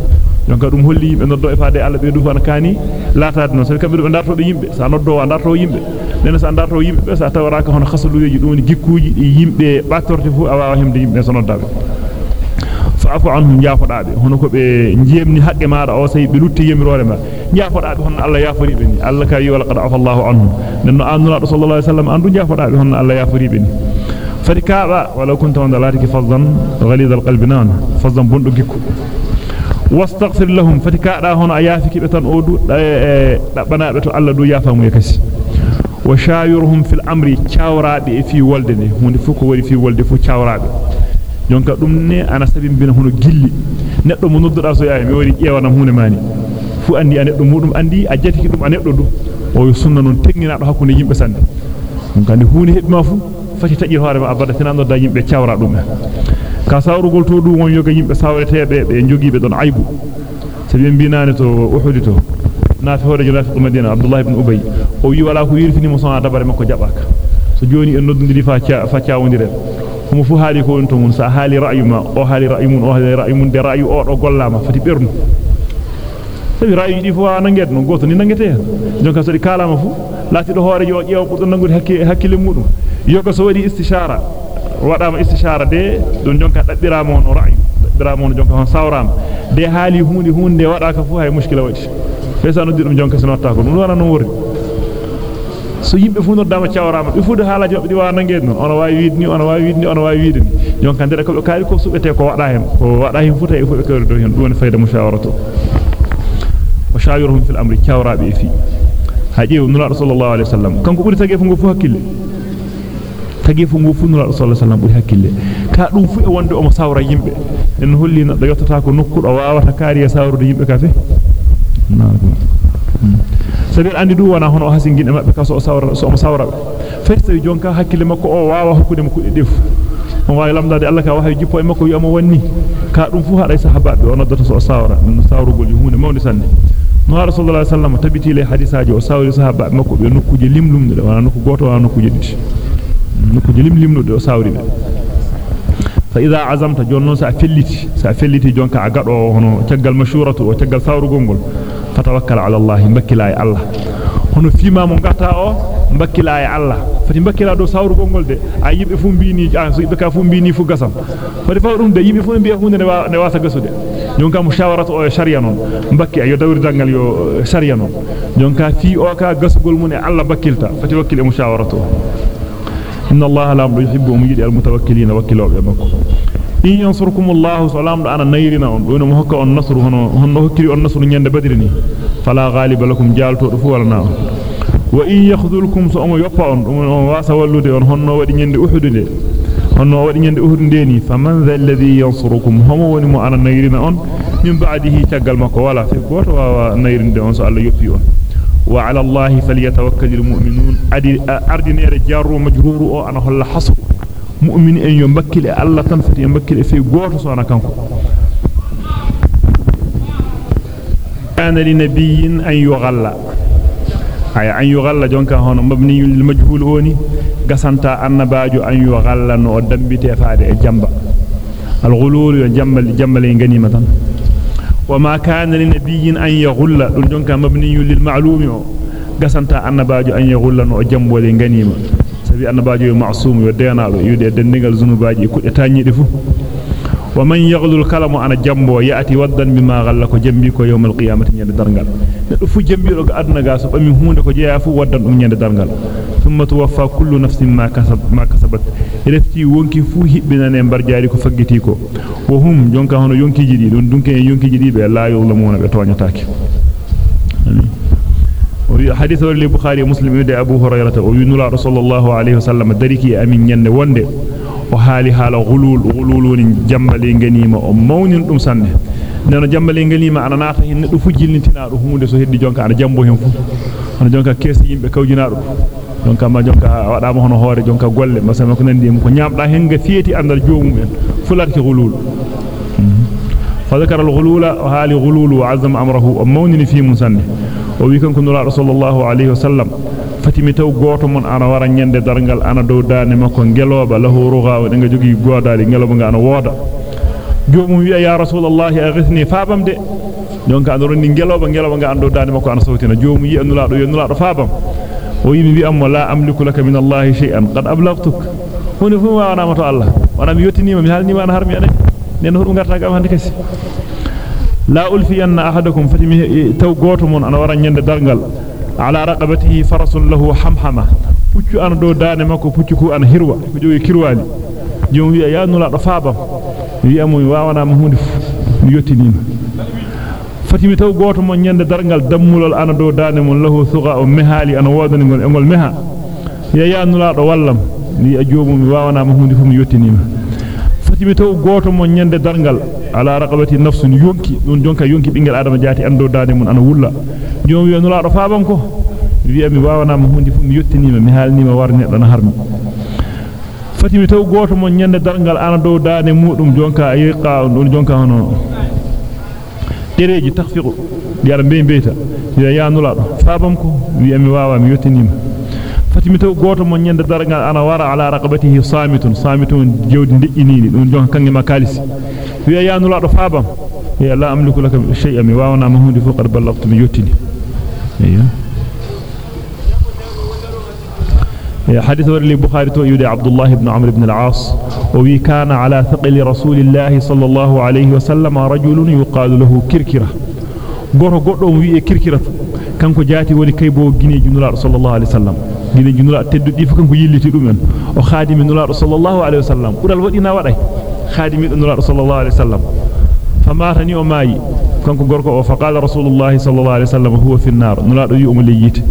donc dum holli yimbe noddo e faade alla be du fan kaani laataade non so kambe be darto be yimbe sa noddo wa darto yimbe nenno sa darto yimbe be sa tawraka hono khasuluji dum ni gikkuuji di yimbe battorte fu awa himde yimbe so noddabe fa'fu anhum yaafodabe hono ko be njemni haqqe maada o sey be lutti yemirore ma yaafodabe hono Allah yaafori be ni Allah kay wala qad afa Allahu anhum nenno annura sallallahu alaihi wasallam andu yaafodabe hono Allah yaafori be ni fadi kaaba wala kunta wanda latiki faddan ghalid alqalbi nan faddan bondo gikku واستغفر لهم فتكا دا هون ايافيكي بتان اودو آه، آه، دا بنا بتو الله دو يافامو يكسي. وشاورهم في الأمر تشاورابي في ولدني هوند فوكو وري في ولدي فو تشاورابي يونكا دوم ني أنا سابين بين هونو جيلي. نيدو مو نودو دا ياي مي وري إيوانا هوني ماني. فو اندي ان دوم مودوم أندي اجاتيكي دوم ان دو. أو سنن نون تيغينا دو حكو ني ساندي دونك اندي هوني هيب ما فاتي تاجي هوارو ابدا سينا نودا ييمبي تشاورا دومه ka sawrugol to dum won yoga yimbe sawreteebe be jogiibe don aybu sabi mbinane to uhudi to nafi hoore julafi madina abdullah ibn ubay o wi wala ko yirfini mo sona dabare makko jabaka so joni en noddindiri fa fa ciawondire kuma fu haali ko to mun sa haali ra'yu ma o haali ra'yu mun o haali ra'yu mun de ra'yu o do gollama fati bernu sabi ra'yu di fu nanget non goto ni nangete jonka so di kalama fu lati do hoore jo jeew buddo nangude hakkile hakkile mudum yoga so wadi istishara wadama istishara de don jonka dabbirama on ra'yu dabbirama on jonka on sawrama de haali hunde hunde wada ka fu hay mushkila wadi fesa no didum jonka sinotta ko dum wana non wordi so yimbe fu noddama ciawrama be fude halaji mabbe di wa nangede non ona wawi widni ona wawi widni ona wawi widni jonka ndere ko be kaali ko subete ko wada hen ko wada hen futa e fu be kawri do hen dum fayda mushawaratu وشاورهم في الامر كاورابي في haje nula sallallahu alaihi wasallam kanko buri tagge fungo fu hakkille tagge fungo fu nula sallallahu alaihi wasallam hakkille ka dum fu e wonde o mo sawra yimbe en holli na yottata ko nokkudo waawata kaariya sawrude yimbe ka fe sabi andi du wana hono hasinginde mabbe ka so sawra so mo sawra ferta jonka hakkille makko o waawa hokkude mo kudde defu on waawi lamdade Allah ka wahay jippo e makko wi amo wanni ka dum fu hada sahabaabe o noddata so sawra sawrugol hunde mawni sanne no rasulullah sallallahu alaihi wasallam tabiti le hadisaaji o sawri sahaba makko be nokkuje limlumde wana nokku goto wana nokkuje didi nokkuje limlimnude o sawri be fa idha azamta jonnon sa felliti sa felliti jonka a gado hono taggal mashuratu o taggal sawrugol gol fatawakkal ala allah bakkila allah hono fima mo ngata o bakkila allah fati bakkila do sawrugol gol de a yimbe fu mbini a so yimbe ka fu mbini fu gasam fati fa dum de yimbe fu mbiya hunde ne wasa gasude jonka mushawaratu o sharia non bakki ayo dawri dangal yo sharia non jonka fi o ka gasugol mun e Allah bakkilta fati wakkil e mushawaratu إن الله لا يحب مجد المتوكلين وكلوا بأمكو إن ينصركم الله سلام لأنا نيرنا نعم. وإن مهكا النصر هنو هكري النصر نيان بدرني فلا غالب لكم جالتو رفوالنا نعم. وإن يخذلكم سأمو يبا وواسا والودي ونهن ودي نيان أحدد ونهن ودي نيان أحدد فمن ذا الذي ينصركم؟ هم ونمو أنا نيرنا نعم. من بعده تقل مكوالا في القوة ونيرنا سأل يبتئون وعلى الله فليتوكل المؤمنون. أردنا رجار ومجرور أنا هل حصر. مؤمن أن يمكّل ألا تنفت يمكّل في قوة صانا كان لنبي أن يغلى. أي أن يغلى جونك هون. مبني للمجهول هوني. قسنت أن باجو أن يغلى نؤدن بتفادي الجنب الغلول الجنب الجنب الجنب وما كان لنبي أن يغل. لنجون كان مبني للمعلوم. قسنت أنباج أن يغل نعجم ولنغنيم سبي أنباج معصوم ودينا يدين نغل زنباج يكون يتاني دفو. ومن يغلو الكلام أنا جنبو ياتي ودا بما غلكو جنبي كو يوم القيامه ني درغال فو جنبي رو ادنا غاسو بامي هوندو كو جيا ودا دوم ني درغال ثم توفى كل نفس ما كسب ما كسبت. رفتي وونكي فو هيبنا ني مبرجاري كو فغيتي وهم جونكا هونو يونكي جيدي دون دونكي يونكي لا يولمون بي توغناتاكي حديث البخاري ومسلم ابي أبو هريرة وينور رسول الله عليه وسلم دريكي أمين ني وندي. وند وحالي حال غلول غلول جمالي غنيمة ومون دم سنة neno jambale ngalima ana naata hen neddo fu jillintinado hunde so heddi jonka ana jambo hen fu ana jonka kesi yimbe kawjinaado jonka ma jonka wadama hono hoore jonka golle masama ko nandi ko nyamda hen ga fieti andal joomum en fularki gulul فذكر الغلول وهالي غلول وعزم أمره ومونني في مسنه وبيكن كن رسول الله عليه وسلم fatimi taw goto mon ana wara nyande dargal ana dow daane makko ngeloba lahu ruga o nga jogi ngeloba nga ana woda jomum wi'a ya rasulullah aghithni fabam de donc an ronni ngeloba ngeloba nga ando daane makko ana sawtina jomum yi annula do yonnula do fabam o yimi wi amma la amliku laka min allah shay'an qad ablaghtuk honi fu wa ana mato allah wana mi yottinima mi halnima ana harmi ade nen hoɗum garta gam hande kasi la ulfiyanna ahadakum fatimi taw goto mon ana wara nyande dargal ala raqabatihi farasun lahu hamhama puccu ana do daane makko puccu ku ana hirwa ko jogi kirwali jom wi'a ya nula do faabam wi'a mo wawana mo hunde mi yottinima fatimi taw goto mon nyande dargal dammulol ana do daane mon lahu thuqa o mehali ana wodani ngol engol meha ya ya nula do wallam wi'a jomum mi wawana mo hunde fu mi yottinima fatimi taw goto mon nyande dargal ala raqabati nafsun yonki don jonka yonki bingel adama jati ando daane mun ana wulla jom wi nula do faabam ko wi mi wawana mo hundi fu mi yottinima mi halnima warne don harmi fatimi taw goto mon nyande dargal ana do daane mudum jonka yiqa don jonka hono dereji takhfiqu yara be beeta ya ya nula do faabam ko wi mi mi yottinima fatimi taw goto mon nyande dargal ana wara ala raqabatihi samitun samitun jewdi dejjinini dum jonka kangi makalisi wi ya nula do faabam ya la amliku laka shay'an mi wawana ma hundi fu qad ballagtu mi أيوة. حديث ورلي بخاري تو يدي عبد الله بن عمرو بن العاص. وي كان على ثقل رسول الله صلى الله عليه وسلم رجل يقال له كركرة. غورو غودوم وي إيه كركرة. كانكو جاتي وني كيبو غيني جنولا صلى الله عليه وسلم. غيني جنولا تدو دي فكانكو يليتي دومن. أو خادم نولا صلى الله عليه وسلم. ودال ودينا وداي. خادم نولا صلى الله عليه وسلم. فما تني وماي kanko gorko o faqala rasulullah sallallahu alaihi wasallam huwa fi an-nar nulaado yu'um liyite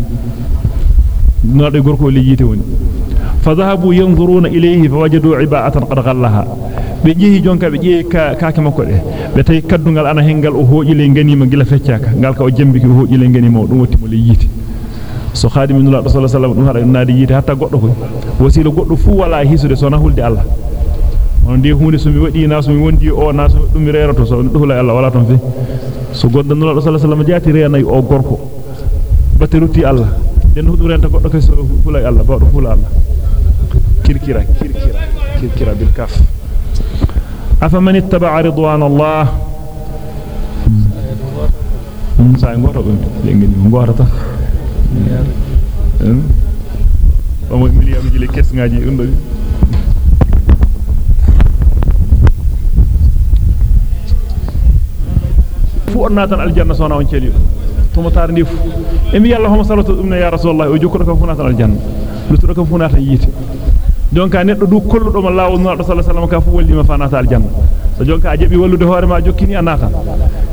nulaado gorko liyite woni فذهبوا ينظرون إليه فوجدوا عباءة قد غلها be jehi jonka be jehi kaake makko de be tay kaddungal ana hengal o hoojile ganima gila feccaka ngal ka o jambiki o hoojile ganima dum wotti mo le yiti so khadimu nula sallallahu alaihi wasallam dum hada naadi yiti hatta goddo ko wasila goddo fu wala hisude so na hulde Allah on de hunde so mi wadi na so mi wondi o na so dum mi reerato so duhula Allah wala ton fi so goddo nula sallallahu alaihi wasallam jaati reenay o gorko bateruti Allah den hudu renta goddo kay so fulay Allah bawdo fula Allah kirkira kirkira kirkira bil kaf afaman ittaba ridwan Allah sa ngoro dum lengi ngoro ta o mo miliyam jile kesngaaji undo fu onna tan aljanna sona on celi to mo tar ndifu e mi yalla homo salatu dum ya rasulullah o jokko ko funata aljanna lutudo ko funata yite jonka neddo du kolludo ma lawo no sallallahu alaihi wasallam ka fu wallima fanata aljanna so jonka a jabi wallude hoore ma jokkini anata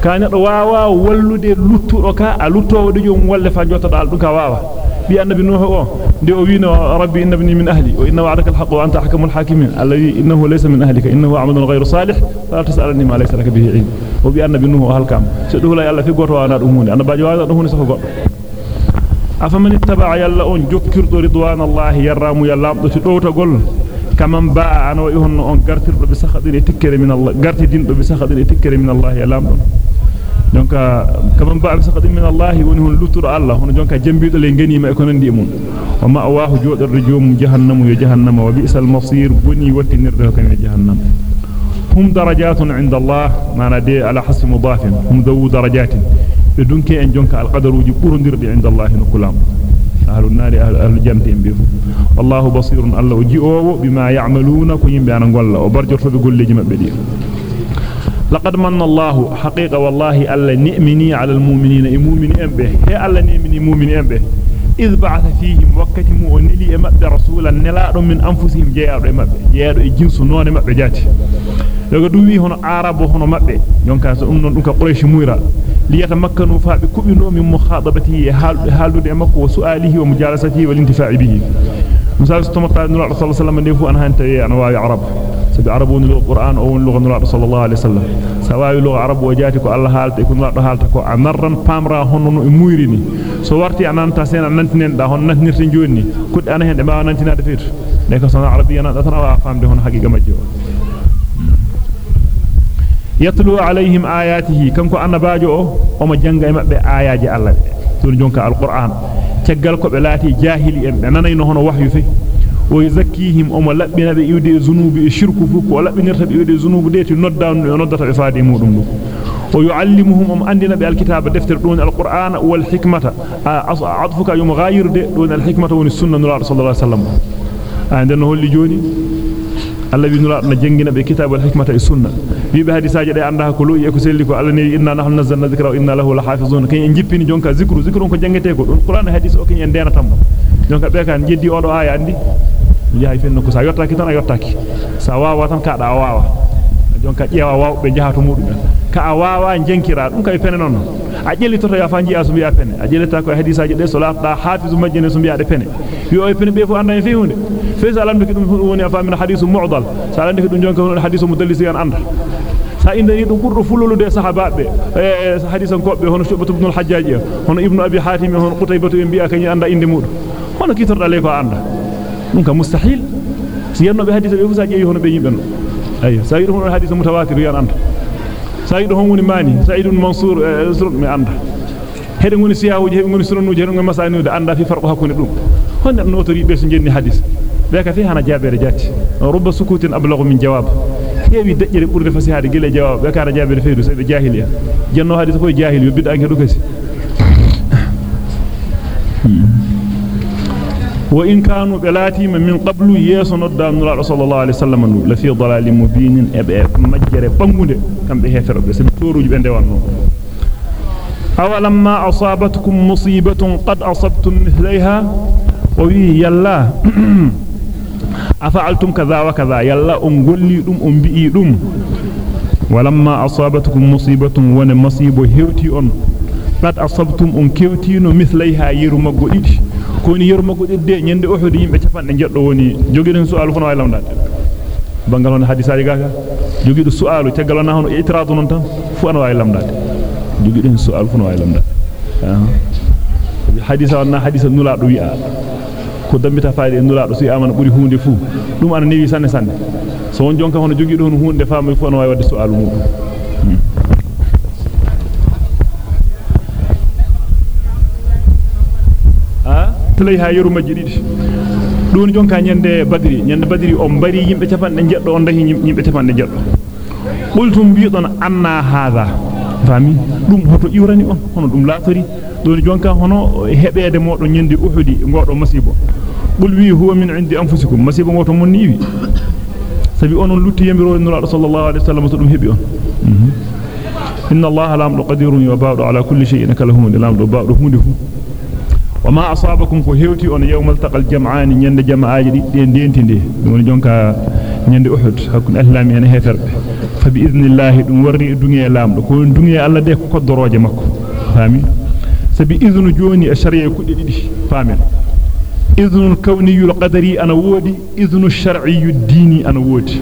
ka neddo waawa wallude luttudo ka a luttowo de jom walle fa jotodo al dum ka waawa bi annabi nuh o de o wino rabbi innabni min ahli wa inna wa'daka alhaq wa anta ahkamul hakimin alladhi innahu laysa min ahlika innahu amalun ghayru salih fala tas'alni ma laysa laka bihi ilm o bi annabi nuh o halkam so do la yalla fi goto wana dum hunde annabaji waada dum hunde so goddo afaman ittaba yalla on jokkirdo ridwanallahi yarramu yallamdo to dowtagol kaman baa an wa ihon on gartirdo be sakhadin tikkere min Allah gartidindo be sakhadin tikkere min Allah yallamdo donc kaman baa be sakhadin min Allah woni hon luturo Allah hono jonka jambido le ganima e ko nandi mun wa ma'wahu jodordo jom jahannamu yo jahannama wa bi'sal masir boni wattinirdo kan jahannam هم درجات عند الله ما ندي على حس مضاف. هم ذو درجات. بدونك أن جنك القدر يبرندر عند الله كلام أهل النار أهل الجنة بيف الله بصير الله جيو بما يعملون كيم بان غلا وبرجتو غولجي مبدي لقد من الله حقيقة والله ألا نؤمني على المؤمنين. المؤمنين به. هي ألا نؤمني مؤمنين به. إذ بعث فيهم وقت مؤن لي مبدا رسولا نلاء من أنفسهم جيار مبدا جيار جنس نون مبدا جاتي daga dum wi hono arabo hono mabbe jonka so dum non dum ka quraish muira li yatamakkanu fa be kubino min mukhadabati halbe haldude makko wa su'alihi wa mujalasatihi wal intifa'i bihi misal so tamata nuru sallallahu alaihi wasallam defu an hanta ana wa arab sabi arabun lugha qur'an aw lugha nuru sallallahu alaihi wasallam sawawi lugha arab wa jati ko allah halta ko nuru halta ko amarran pamra hono no muirini so warti ananta sen nantinen da hon nantirti joni kudde ana hen de ma nantinade feetu de ko sana arabiyana da tan wa famde hon haqiqa majjo yatlu alaihim ayatihi kanko annabajo o o mo janga e mabbe ayaji Allah don jonka alquran ceggal ko be laati jahili en be nanayno hono wahyu fe o yuzakkihim o mo labbina be iwde zunubi e shirku fu ko labbinirta be iwde zunubu de ti noddaanu e noddata be faade mudum dum o yuallimuhum um andina be alkitaba defter don alquran wal hikmata atfuka yum ghayirde don alhikmata woni sunna nura sallallahu alaihi wasallam anden holli joni Allah wi nura na jangina be kitabul hikmata e sunna wiibe hadisaaje de anda ko loyi e ko selli ko Allah ne inna nahnu nazzalna dhikra wa inna lahu lahafizun kay en jippini jonka zikru zikru ko jangete ko don qur'an hadis o kany en dena tam jonka be kan jeddi odo aya andi jahay fenno ko sa yottaki tan a yottaki sa wawa tan ka da wawa jonka jeewa wawbe jahato mudum ka a wawa jankira dum kay pene non a jellitoto ya fanji asu biya pene a jellita ko hadisaaje de so lafda hafizu majjene so biya de pene wi o pene be fu anda en fi anda sa indani dum burdo fululude sahabaabe e hadisan kobbe hono shubatu ibn al-hajjaj hono ibnu abi hatim hono qutaybatu en biya kany anda inde mudum hono kitorda le ko anda dum ka mustahil si yanno be hadisa be fu sa jeeyi hono be yimbe no ayo sa yido hono hadisa mutawatir yan anda sa yido hon woni mani sa'id ibn mansur zurq mi anda hede ngoni siyawuji hede ngoni sunanuji hede ngoni masanude anda fi farqu hakkunde dum honde no tori be so jenni hadis be ka fi hana jabere jatti rubba sukutin ablaghu min jawab heewi dejjere burde fasihade gele jawab be kana jabere feydu so be jahiliya jenno hadis ko jahil yo bidda anke dukasi wa in kanu belati min qablu yeso nodda nura sallallahu alaihi wasallam la fi dalalin mubinin ebe majjere bangunde kambe hefero be sabi toruji be ndewanno awalamma asabatkum musibatun qad asabtum mithlaiha wa yalla afa'altum kaza wa kaza yalla on golli dum on bi'i dum walamma asabatukum musibatun wa masibo hewti on qad asabtum on kewtino mithlaiha yiru maggo didi koni yiru maggo didi nyande uhud yimbe capande jeddo woni jogiren su'alu fono way lamdade bangal on hadisaaji gaaka jogido su'alu tegal on hono itiradu non tan fu an way lamdade jogido su'alu fono way lamdade hadisa on na hadisa nula do wi'a ko dambita faade nula do si amana buri hunde fu dum ana newi sanne sanne so won jonka hono jogido hono hunde faamu fu an way wadde su'alu mudum tulay ha yeru majji didi don jonka nyande badri nyande badri o bari yimbe capande jeddo on dahi yimbe capande jeddo bultum biidon anna hadha fami dum hoto iwrani on hono dum laatori don jonka hono hebede modon nyande uhudi ngodo masibo قل وي هو من عند أنفسكم. مصيبه موتم نيوي. سبي أون لوتي يمرو نورا صلى الله عليه وسلم سدوم هبي أون. إن الله لا أمر قدير وباعد على كل شيء إنك له من الامر باعد حمده. وما أصابكم فهوتي أون يوم التقى الجمعان نند جماعة دي دي دينتي دي من جونكا نند أحد. حق الاسلام ان هفر فبإذن الله دون وري دنيا لام كو دنيا الله دي كو دروجة مكو. فامي سبي إذن جوني الشريه كودي دي فامي إذن الكوني القدري أنا وودي إذن الشرعي الديني أنا وودي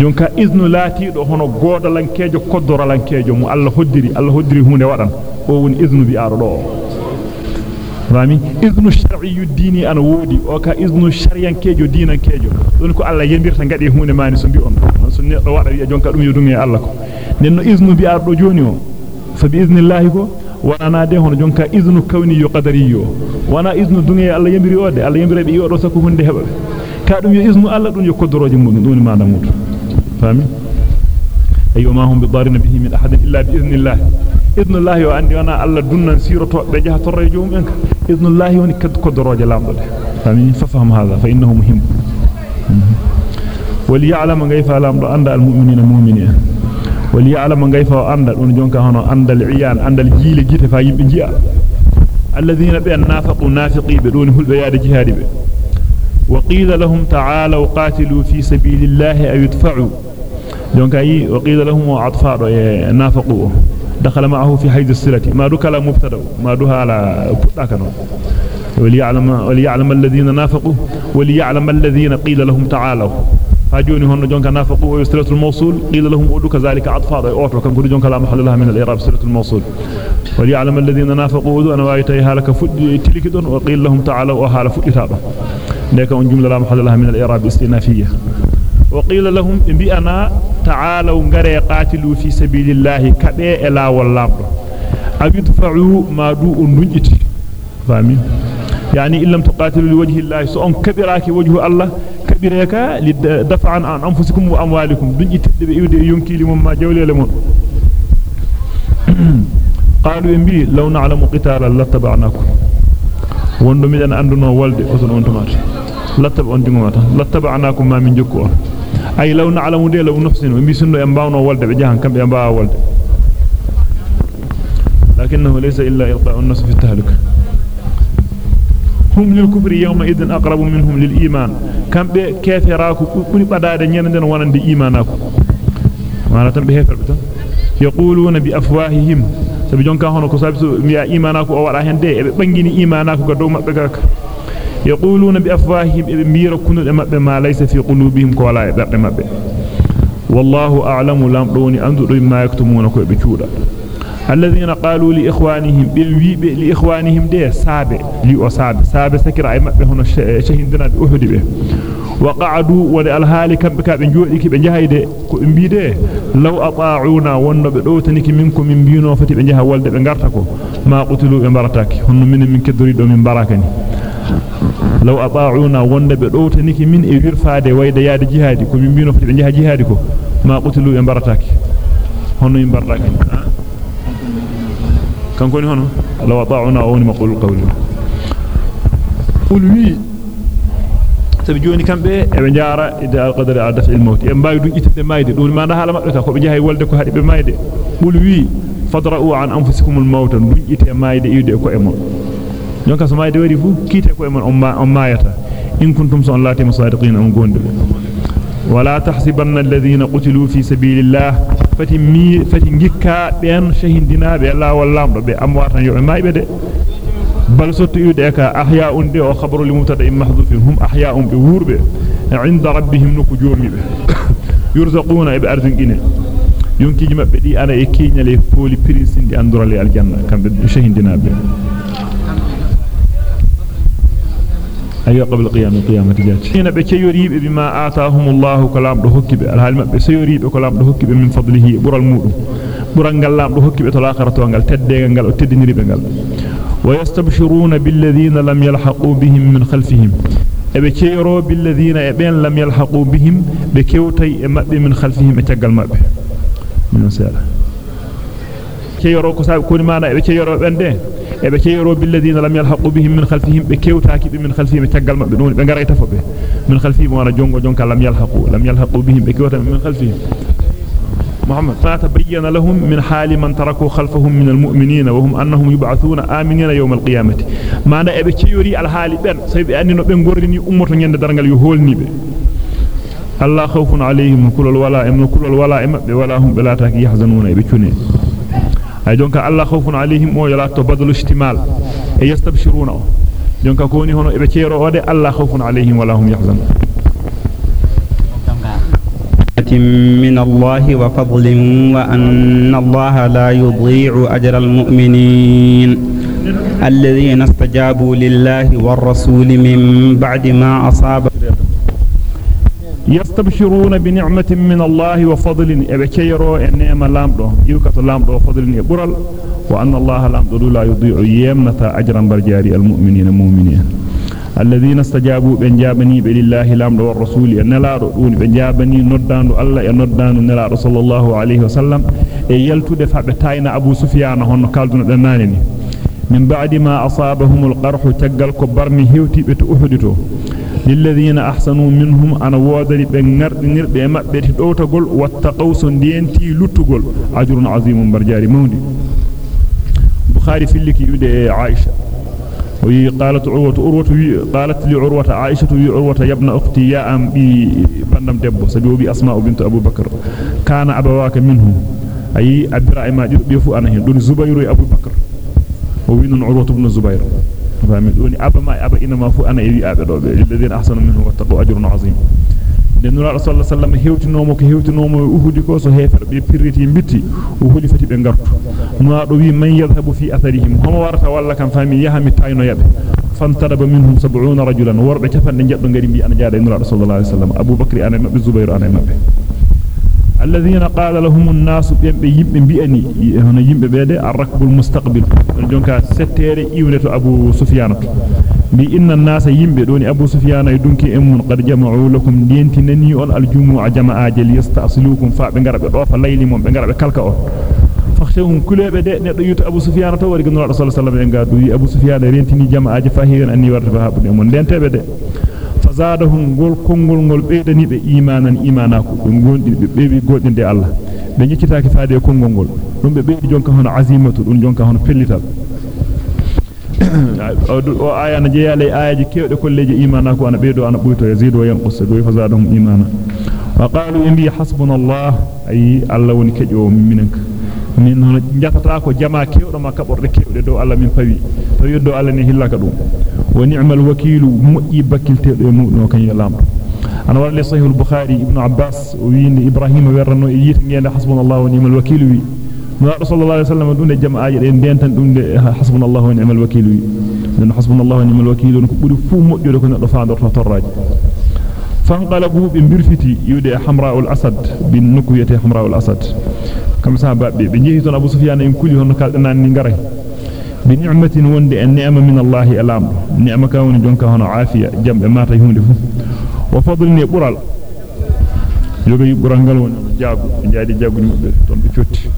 jonka iznu laatido hono godalankejo koddoralankejo mu Allah hoddiri Allah hoddiri hunde wadan o woni iznu bi aro do rami iznu shar'iyyu dini ana wodi o ka iznu shariyankejo dinankejo don ko Allah yendirta ngadi hunde mani so bi on so neddo wada wi'a jonka dum yudungi Allah ko nenno iznu bi ardo joni o fa bi iznillahi ko وأنا دي هون جونكا اذن كوني يقدريو وأنا اذن دنيا الله يمري اود الله يمري بي يودو سكو هوندي هبا كا دوم يو اذن الله دون يقدروجي مون دون ما دامود فامي ايوما هم بضارن به من احد الا باذن الله اذن الله عندي وأنا الله دون سيرتو بجه تريجوم انك اذن الله وني كد قدروجي لامدو فامي ففهم هذا فانه مهم وليعلم كيف لامدو عند المؤمنين مؤمنين ya'lam gayfa lamdo anda al mu'minina mu'minin wal ya'lam gayfa anda don jonka hono andal iyan andal jiile gite fa yimbe ji'a alladhina bi annafaqu nafiqi be don hulbe yaade jihadi be wa qila lahum ta'alu qatilu fi sabilillahi ay yudfa'u jonka yi wa qila lahum atfa'u nafaqu معه في حيز الصلة ما دكلا مبتدا ما دها على كدكنا وليعلم وليعلم الذين نافقوا وليعلم الذين قيل لهم تعالوا فاجوني هون جونك نافقوا ويسترة الموصول. قيل لهم ودك ذلك عطفاء اوتو كان جونك لا محل لها من الإعراب سيرة الموصول. وليعلم الذين نافقوا أنا وايتي هالك فد تلك دون. وقيل لهم تعالوا وهال فدتابا لك أن جملة لا محل لها من الإعراب استئنافيه وقيل لهم بأنا تعالوا غري قاتلوا في سبيل الله كبه الا والله ابيدفعوا ما دو نجتي فاهمين؟ يعني إن لم تقاتلوا لوجه الله سون كبراك وجه الله. يكبرك عن أنفسكم وأموالكم. دون يتدب إيودي يمكي لمما جولي لمن. قالوا إنبي لو قتالا لاتبعناكم. وندو ميدان أندنا والدي أسن أنتمات لاتبع أنتمات لاتبعناكم ما من جكوا أي لو نعلم دي لو نفسنا إنبي سنو ينباونا والدي كم ينباع والدي. لكنه ليس إلا إلقاء النص في التهلك. هم للكفر يومئذ أقرب منهم للإيمان. Kambe keferaku buri badade nyenanden wonande imanako wala tan be heferbe tan yaquluna bi afwahihim sabi jonka hono ko sabi mi ya imanako o wada hen de e be bangini imanako ga dow mabbe gaka يقولون بأفواههم مير كنود مبه ما ليس في قلوبهم كولا يبرد مبه والله أعلم لم دوني أنظر ما يكتمون كو بچودا الذين قالوا لإخوانهم بالوي لإخوانهم ده سابع لي أصاب سابع. سكر أي مبه هنا شهندنا بأحد به. وقعدوا ولألهالي كم بكا بنجهايد كو انبيده لو أطاعونا ونو بدوتنك منكم من بينو فتي بنجها والد بنغرتكو ما قتلوا بمبرتك هن من من كدريدو من بركني law ata'una wonde be dowtaniki min e wirfaade wayde yaade jihadi ko min bino fati be jaha jihadi ko ma qutilu e barataki كان كوني هنا لو أطاعونا أوني ما قول القول قلوا تبجوني طيب، كم بي. إبن جارة إداء القدر على دفع الموت. إبن باقي دون إتبت مايد دون ما نهى لمعلتا خب جاهي والدك هاري بمايد قلوا فضرأوا عن أنفسكم الموت. دون إتبت مايد إيدي أكو إمان يونك سمايد وريفو كيت أكو إمان أمايتا إن كنتم سأل الله تيم صادقين أم قوند ولا تحسبن الذين قتلوا في سبيل الله الله فتمي فتنجكا بين شهندنا بالله واللام بأمواتا يعمى بده بل سوت يودك احياء دي أو خبر لمبتدا محذوف هم احياء بوربه عند ربهم نكو جومي يرزقون بارزقين يونكي مabbe di ana e kinyale poli pirisindi andorale aljanna kambe shahindina be ayo qabl qiyam qiyamati jati ina be ceyoribe ataahum allah kalam do hokkibe alhal mabbe seyoribe ko lam do hokkibe min fadlihi bural mudum bural ngal lam do hokkibe to lakharato ngal tedde ngal o teddiniri be ngal ويستبشرون بالذين لم يلحقوا بهم من خلفهم ebe ceero billadina e ben lam yalhaqu bihim be kewtay e mabbe min khalfihim e tagal mabbe ceero ko sabi koni mana ebe ceero bende ebe ceero billadina lam yalhaqu bihim min khalfihim be kewtaaki be min khalfihim e tagal mabbe don be ngaray tafobe min khalfihim wana jongo jonka lam yalhaqu lam yalhaqu bihim be kewta min khalfihim محمد فتبين لهم من حال من تركوا خلفهم من المؤمنين وهم أنهم يبعثون آمنين يوم القيامة ما أنا أبي تشيوري الحال بن سيب أني نبين قرني أمور يند درنجل يهولني به الله خوف عليهم كل الولاء من كل الولاء ولا هم بلا تاك يحزنون يبكون أي دونك الله خوف عليهم ولا تبدل اشتمال يستبشرون دونك كوني هنا أبي تشيرو الله خوف عليهم ولا هم يحزنون من الله وفضل وأن الله لا يضيع أجر المؤمنين الذين استجابوا لله والرسول من بعد ما أصاب يستبشرون بنعمة من الله وفضل. أبكيرو إنما لامدو يوكة لامدو وفضل إبرال وأن الله لامدو لا يضيع يمنة أجرا برجاري المؤمنين المؤمنين الذين استجابوا بنجابني بالله لام والرسول نلارو دون بنجابني نوداندو الله نوداندو نلارو صلى الله عليه وسلم. e yaltude fabbe tayna Abu Sufyan honno kalduna danani min ba'di ma asabahum al-qarh tagal ko barmi للذين أحسنوا منهم أنا وادني بنار بنير بما بيرد أو تقول والتقوس دينتي لتقول أجر عظيم برجاري. مودي بخاري في اللي كيودي عائشة. وي قالت عروة أروة قالت لعروة عائشة وي عروة يا ابن أختي يا أم بي بندم دبو. سبيو بي أسماء بنت أبو بكر. كان أبواك منهم. أي أبراهيم أجر بيفو أنا هنا دون زبير أبو بكر. وين عروة ابن زبير. فهمت دوني أبا ما أبا إنما فو أنا إبي أبا الذين أحسنوا منه واتقوا أجر عظيم den nura rasulullah sallallahu alaihi hewtinomo ko hewtinomo uhudi ko so hefer be pirriti bitti holi fati be gartu no do wi man yadhhabu fi atharihim homo warata walla kam fami yahami tayno yabe fantaraba minhum 70 rajulan warbe cafande jaddo ngari bi ana jaada nura rasulullah sallallahu alaihi wasallam abubakar ana mabbe zubair ana mabbe الذين قال لهم الناس يمبي يمبي أني هنا يمبي بعد الركب المستقبل. الجنكا ستير إيونة أبو سفيان. بإن الناس يمبي دون أبو سفيان يدونك إمون. قد جمعوا لكم دين تنني أن الجمع جماعة جل يستأصلوكم فبنقرب الضوف الليل من بنقرب كلك أول فخشهم كل بعد نقيت أبو سفيان تورك نور الله صلى الله عليه وسلم أبو سفيان رينتني جماعة فهيرا أني ورفها بني أمون. دين تبدأ. Fazadahum gol kongol gol beedani be imanan imanako be gondi be beebi godinde Allah be nyikitaaki faade kongol gol dum be beedi jonka hono azimatu dum jonka hono pellital o aya na jeeyale ayaji kewde kolleje imana ko ana beedo ana buyto yazidu wa yanqus do fazadahum imana wa qalu indi hasbunallah ay alla woni kejo minanka min jatata ko jama kewdo ma kaborde kewde do alla min pawi to yeddo alla ni hillaka dum wa ni'mal wakilu mu'i bakiltedo e mudno kan yalam ana wala sahih al-bukhari ibn abbas wi ibrahim werrano e yita ngende hasbunallah wa ni'mal wakilu wi رسول الله عليه وسلم دون جماعة دين دنتن دون حسبنا الله ونعم الوكيل دون حسبنا الله ونعم الوكيل ko buri fu mojjude ko neddo fanqalabu bi birfiti yude hamra'ul asad bin nukuyati hamra'ul asad kam sa babbe be jehi ton abu sufyan en kuli hono kaldanan ni ngaray bi ni'matin wonde en ni'ma min allah alam ni'ma ka woni jonka hono afiya jambe mata hunde fu wa fadlni bural yoga bural ngal woni jaagu jaadi jaagu mabbe ton be ciotti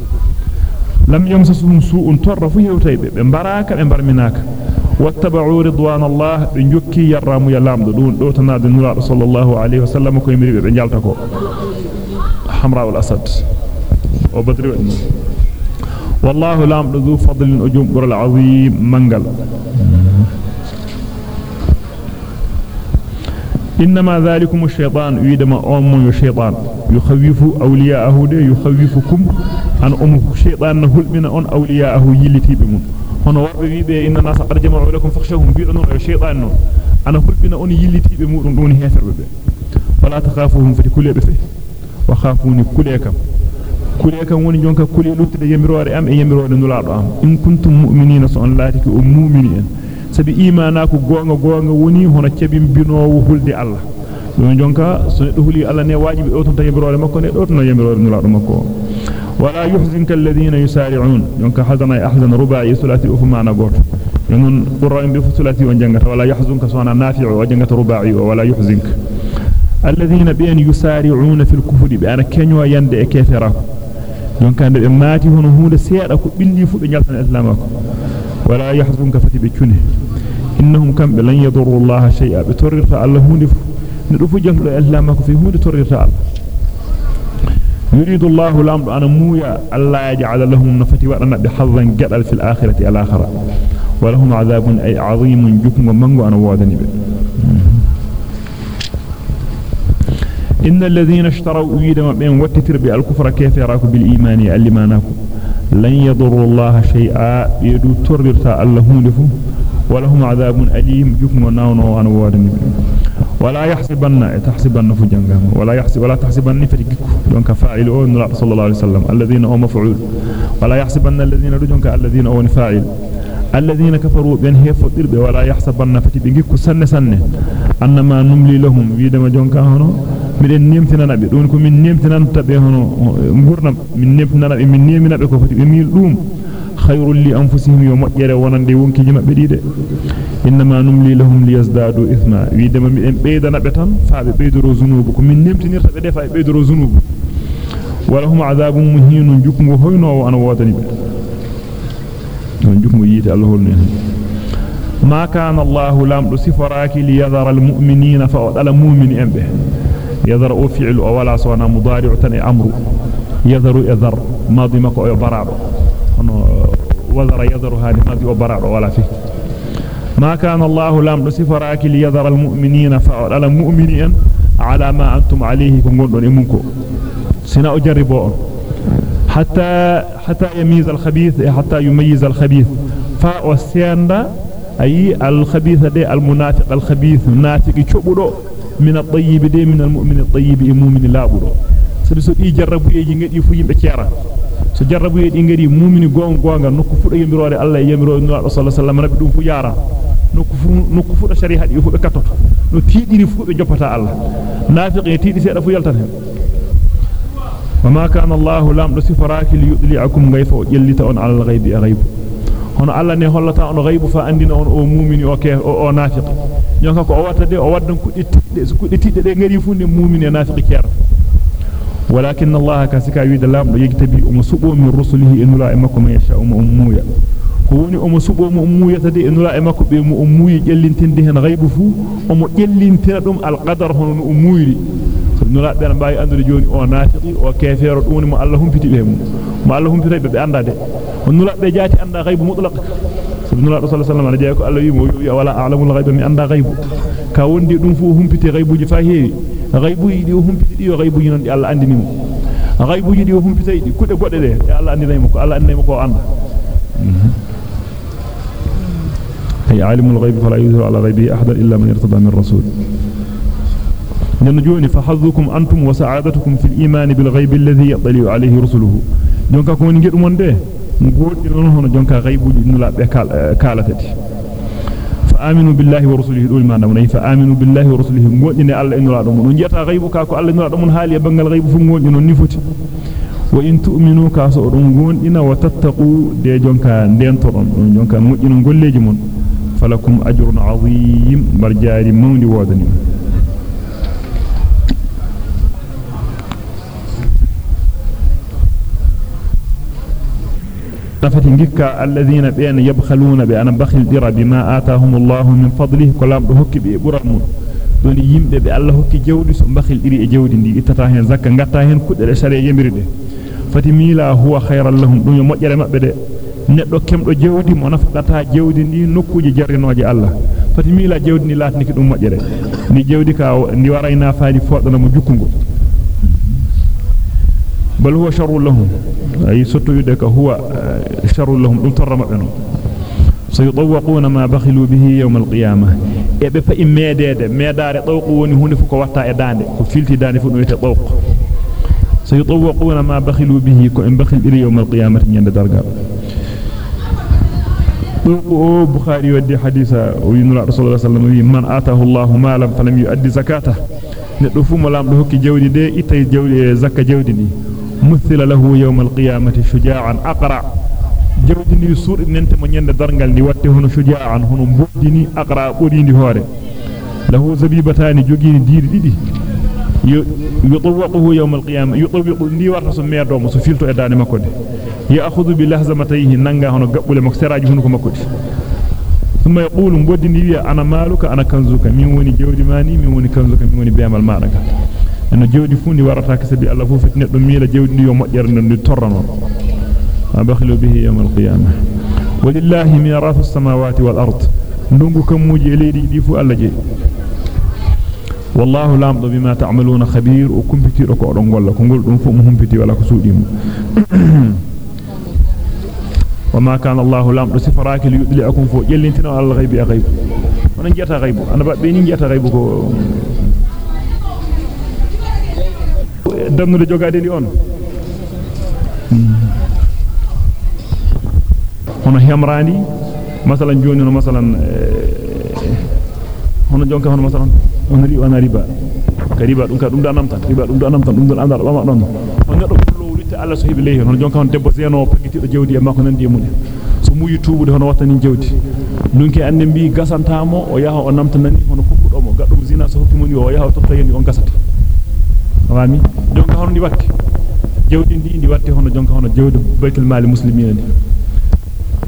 lam yamsasuhum su'un torra fu hewtaybe be baraka be barminaka wattaba'u ridwan Allah be jokki yarramu ya lamdo dun do tanade nura sallallahu alaihi wasallam ko yimri wallahu lamdo du fadlin ujum bural azim mangal إنما ذلكم الشيطان ويدما أم الشيطان. يخوف أولياءه يخوفكم. أن أم الشيطان نهل من أن أولياءه يلتي بمن هنا وربي بي إن الناس قد جمعوا لكم فخشوهم بيرنون الشيطان. أنا هل من أن يلتي بمن دون هفر بي ولا تخافوهم كل بفه وخافوني كل كل كم وني جونك كل لوتde yamirore am e yamirode nulaado am in kuntum mu'minina so on laati ko mu'minin sabi imanako gonga gonga woni hono cebim binowo hulde Allah don jonka so neddo huli Allah ne wajibi do ton tayibrore makko ne do ton yamirore nulaado makko wala yuhzinka alladhina yusari'un jonka hazana ahzan ruba'i sulati ufmana goto non qur'an bi sulati on jangata wala yahzunka sona nafi'u wa jangata ruba'i wala yuhzinka alladhina bi an yusari'una fil kufri bi ana kenyo دونك اندي ماتي هو هوده سيدا كو بيندي فو نياتن الاسلام ولا يحزنك فتي بتونه انهم كم لن يضر الله شيئا بترف الله هوده ندو فو جهل الاسلام في هوده ترف يريد الله لام أنا مويا الله يجعل لهم نفتي وأنا بحظا جدل في الاخره الاخره ولهم عذاب اي عظيم جكم ومنغو أنا وادني إن الذين اشتروا ويدما بين وتتر بالكفر كيف يراكم بالإيمان ألماناكم لن يضروا الله شيئا. يدو تررتا الله هندفو ولهم عذاب أليم. جكم وناونو وادني ولا يحسبن تحسبن فجنغام ولا يحسب ولا تحسبن فريقكم. دونك فاعل أو صلى الله عليه وسلم. الذين هم مفعول. ولا يحسبن الذين دونك الذين أو فاعل. الذين كفروا بين هي فطير ولا يحسبن فتي بيكو سن سن. أنما نملي لهم. ويدما جونكا هونو ميدن نيمتنا نابي دون كو من نيمتنا تابي هونو غورنم من نيمتنا نابي من نيمنا بكو فتي ميل دوم. خير لأنفسهم يوم يري وناندي وونكي نيما بيديده إنما نملي لهم ليزدادوا إثما. ويدما ميدن بيدنا بتان فابي بيدرو زنوب. كو من نيمتني تابي ديفاي بيدرو زنوب. ولهم عذاب مهين. جوكو هوينو أنا ووتاني بيدرو don jukmu yite Allah holne ما كان الله لام صفراك ليذر المؤمنين فأدل مؤمن أنبه يذر فعل ولا صونا مضارع تن أمر يذر يذر ماضي مكو أو برابو وذر يذر هذه ماضي وبرابو ولا فيه ما كان الله لم نصفراك ليذر المؤمنين فعلى المؤمنين على ما أنتم عليه امونكو سنا اجربوا حتى حتى يميز الخبيث إيه، حتى يميز الخبيث. فا فاستند أي الخبيث دي المنافق الخبيث منافق تشبودو من الطيب دي من المؤمن الطيب المؤمن لابودو سدسو دي إيه جربو يجي غدي فو يمبه تيرا سو جربو إيه يدي غدي مؤمن غون غونغا. نوكو فودو يمبرور الله يمبرور صلى الله عليه وسلم ربي دوم فو يارا. نوكو فو نوكو فودو شريحة فو بكاتوتو نو تيديري فو سيدا فو يالتان وما كان الله لام رسي فراك ليؤذيكم غيف يلتا اون على الغيب غيب. هون الله ني هولتا أون غيب فأندين أون أو مؤمن أو كه أو نافق. نيوكا كو أو واتدي أو وادن كودي ولكن الله كاسكا يد لام يجتبي ومسبو من رسله إن لا امكم يشاء ام امويا ko woni um subo mu ummuya tade inula e makko be mu ummuyi jellintinde hen ghaibu fu o mo jellintina dum al qadar hono ummuyri so nula be mbaawi andude joni o nafiqi o kefero dum mo Allah humpiti be mu mo Allah humpiti be be andade on nula be jaati anda ghaibu mutlaq nula rasul sallallahu alaihi wasallam ko Allah wi mo wala a'lamul ghaiba mi anda ghaibu ka wondi dum fu humpiti ghaibuji fa heewi ghaibuji di humpiti di ghaibuji non di Allah andini mo ghaibuji di humpitay di kude godde de Allah andinay mo ko Allah andinay mo ko anda أي عالم الغيب فلا يظهر على غيبه أحدا إلا من ارتضى من الرسول ننجوني فحظكم أنتم وسعادتكم في الإيمان بالغيب الذي يطلع عليه رسله. جونكا كون جير من ده نقول إنه جونكا غيب نلا بكالتت فآمنوا بالله ورسله الأول ما نمني فآمنوا بالله ورسله مؤمنين الله إن رأدمون ونجيتا غيبك أكو الله إن رأدمون هالي بنغ الغيب في مؤمنين النفوت وإن تؤمنوا كاسورون إن وتتقوا دي جونكا دين طرم جونكا مؤمنين قول لي جمون. Jonka dento don don jonka mujjino golleji mon falakum ajrun azim barjari mawdi wodani tafati ngikka alladhina been yabkhaluna bi an bakhil dira bima atahum Allah min fadlihi kolam do hokki be buram mun don yimbe be Allah hokki jawdi so bakhil diri e jawdi neddo kemdo jawdi mo nafdata jawdi ndi nokkuji jarrinoje Allah fati mila jawdi ni latniki dum mojjere ni jewdi ka ni warayna faadi fodana mo jukkungo bal huwa sharru lahum ay sotto yude ka huwa sharru lahum dum torrama beno sayutawquna ma bakhilu bihi yawm alqiyamah e be fa immedede medare dawqu woni hunde fu ko watta e dande ko filti dande fu dum wete dawq sayutawquna ma bakhilu bihi ko en bakhil ila yawm alqiyamah nyande dargal البخاري ودي حديثا وينرا رسول الله صلى الله عليه وسلم من آتاه الله مالا فلم يؤدي زكاته. ندفوم لام دو هكي جودي دي ايتاي جودي زكا جودي ني. مثل له يوم القيامة شجاعا اقرا جودي ني سور ننت ما نند درغال ني واتي هو شجاعا هو بودي ني اقرا بودي ني هوره له زبيبتان جوغي ديدي. يطوقه يوم القيامة يطوق لي ورس المياه دوم سفيلتو إداني مكود يأخذ باللحظة متيه ننغا هنو قبل مكسراج هنو مكود ثم يقول مبودن لي أنا مالك أنا كنزوك ميوني جودي ماني ميوني كنزوك ميوني بيعمل معنك أنا جودي فوني ورطاك سبي الله فتنة دميلة جودي يوم مؤجرن نترن أبخل به يوم القيامة ولله ميراث السماوات والأرض ndungu kam mujeeli di fu alla jeeli والله لامض بما تعملون خبير وكم بتير قرن ولا كنقول دون فهمهم بتي ولا كسوديم وما كان الله لامض سفراك ليدلعكم فوق يلنتنا على الغيب يا غيب. أنا جيتا غيب أنا بني جيتا غيب دمنا لجوغادي دي أون. هنا همراني مثلا جوني مثلا آه، hono jonka hono masalan on ri on riba ka riba dum ka dum da namtan riba dum da namtan dum don andal bama don on neddo ko witte Allah so hibi lehi hono jonka hono debbo zeno pagitido jawdi e makko nandi e mun so muyi tubude hono wattani jawdi dunki ande mbi gasantamo o yaha o namtanani hono fuffudo mo gaddo zina so hokki moni o yaha o totta yendi on gasata wami jonka hono ndi watte jawdi ndi ndi watte hono jonka hono jawdi baytul mali muslimina ndi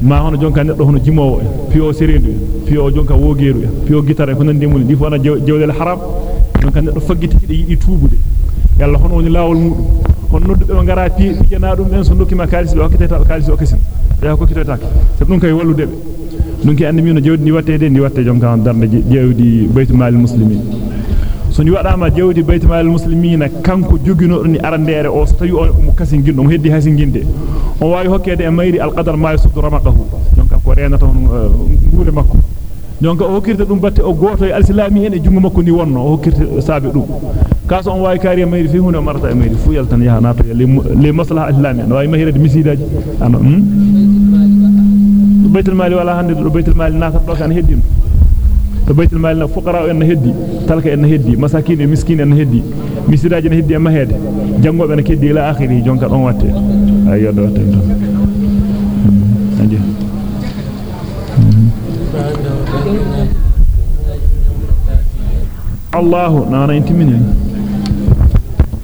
ma hono jonka neddo hono jimowo piyo serendu piyo jonka wogeru piyo gitare ko nandi mun di fona jawdel haram jonka neddo faggiti de yidi tubude yalla hono woni lawol mudum hono noddu be ngara pi jena dum en so dokkima kalis be hokkete ta kalis o kesin ya ko kitotake sabu dum kay wallude be dum ki andi mi no jawdi ndi watte de ndi watte jonka on darde jawdi baytul mali muslimin so ni wadama jawdi baytumal muslimina kanko jogino ni arandere o so tawi o mo kasin gindo mo heddi hasin ginde on wawi hokkede e mayri alqadar ma yasuddu ramaqahu donc ko renata on nguule makko donc o hokkirta dum batte o goto e alislami en e jungo makko ni wonno o hokkirta saabe dum kaso on wawi kari e mayri fi hunde marata e mayri fu yaltan yaha nato le maslaha islami no wawi mahirade misidaji ano baytul mali wala hande do baytul mali nata do kan heddino heddi talka en heddi masakin e miskin en heddi misiraaji en heddi e mahede jangobe en keddi ila akhiri jonka don watte ay yodo watte don anje الله نانا انتمنين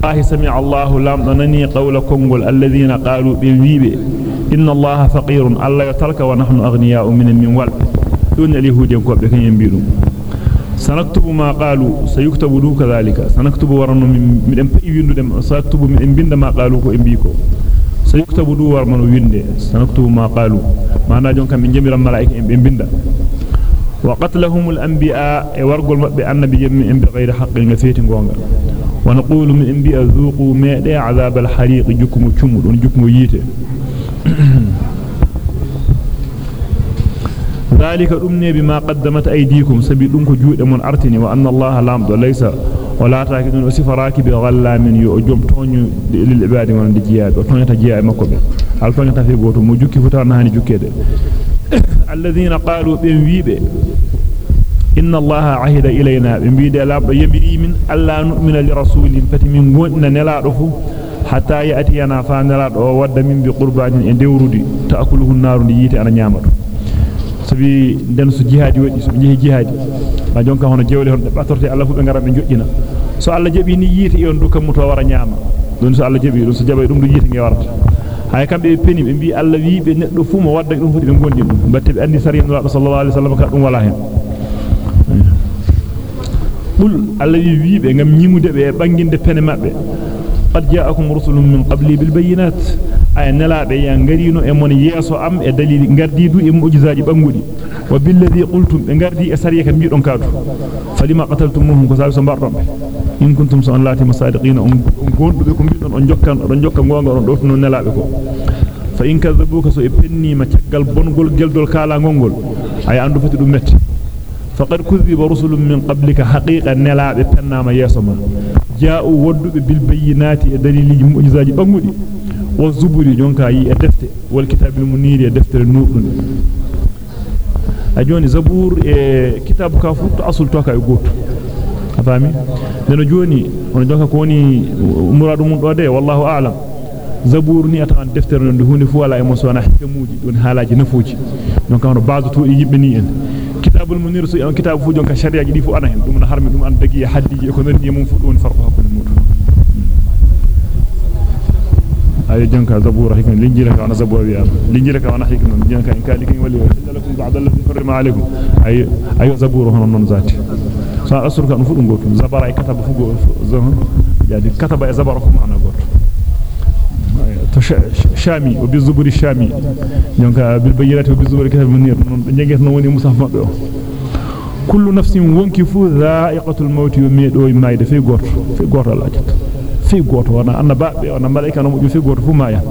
الله سمع الله لام نني قول كونغول الذين قالوا بالويبه إن الله فقير الله يتلك ونحن أغنياء من من والب دون اليهود ينكوب كان ينبيرون سنكتب ما قالوا سيكتب دو كذلك. سنكتب ورن من ام ويندو سنكتب من أم بند ما قالوا كو امبيكو سيكتب دو ورن وينده سنكتب ما قالوا. ما نا جون كام جميرا ملائكه ام بند وقتلهم الأنبياء ورغل مبه النبي جميع بغير حق غفيتي غونغا ونقول من أنبياء ذوقوا ما عذاب الحريق جكم تشم دون جكم ييته ذلك أمني بما قدمت أيديكم. سبي دونك جود من أرتني وأن الله لام ليس ولا تاكدون وسفراك بغلام يؤجم. توني للعباد من الجياد وتوني تجيا مكوبة. هل توني تفي غوتو مو جوكي فتانا هاني جوكيده الذين قالوا بن ويبة إن الله عهد إلينا. بن بيد لاب يبري من ألا نؤمن لرسول. فتمن غن نلادف حتى يأتينا فانلاد ود من بقربان. دورودي تأكله النار ييتي أنا نيامتو sabi den so jihadi wadi so jehi jihadi ma jonka hono jewle hon batorte Allah fu be ngara be jojjina so Allah jabi ni yiti e on du kam muto wara nyaama don so Allah jabi don so jabay dum du yiti nge warata hay kambe be peni be bi Allah wi be neddo fu mo wadda dum fu be gondi dum batte be andi sariya no sallallahu alaihi wasallam ka dum wala hen bul Allah wi wi be ngam nyimude be banginde pene mabbe qad ja'akum rusulun min qabli bil bayyinat ay nelaabe ya ngarino e mon yeso am e dalili gardidu e mu'jizaaji bangudi wa billadhi qultum be gardi e sariya ka biidon kaadu falima qataltumuhum ko sabi so bardon in kuntum sa allati masadiqin on gondube ko biidon on jokkan on jokka gonga on dofno nelabe ko fa in kadzabuka so e penni ma ciagal bongol geldol kala gongol ay andu fati dum metti faqad kuzziba rusulun min qablika haqiqan nelabe pennama yeso ma jaa'u wadduɓe bil bayyinati e daliliji mu'jizaji bangudi والزبوري جونكا اي دفتر والكتاب المنير دفتر النور. أجوني زبور إيه، كتاب كافوت أصل توكا غوت فاهمي دنا جوني اون دوكا كوني مراد مون دو والله أعلم. زبور ني اتان دفتر نون هوني فوالا أي مسونا حكموجي دون حالاجي نفوجي. دونك انو بعض تو يبني إن. كتاب المنير سو كتاب فوجونكا شرياجي دي فو أنا هن دوم نحرمي دوم أن دغي حديجي كونن ني فو دون فرقه كل مودو ay jonka zabura hikma linjila ka wana zabura wi'a linjila ka wana hikma jonka in kali kin wali lakum ba'd alladhi harrama alaykum ay ay zabura hono non zati so asur ka fu dum goto zabara e kataba fu goto jadi kataba e zabara fu maana goto شامي وبالزبور الشامي دونك بالبينات وبالزبور كتاب منير نجيت نو وني مصحف مبه كل نفس وانكف ذائقه الموت يميدو مايده في غور في في غور وأنا ان بابي وأنا ملائكه نمو في غور فمايا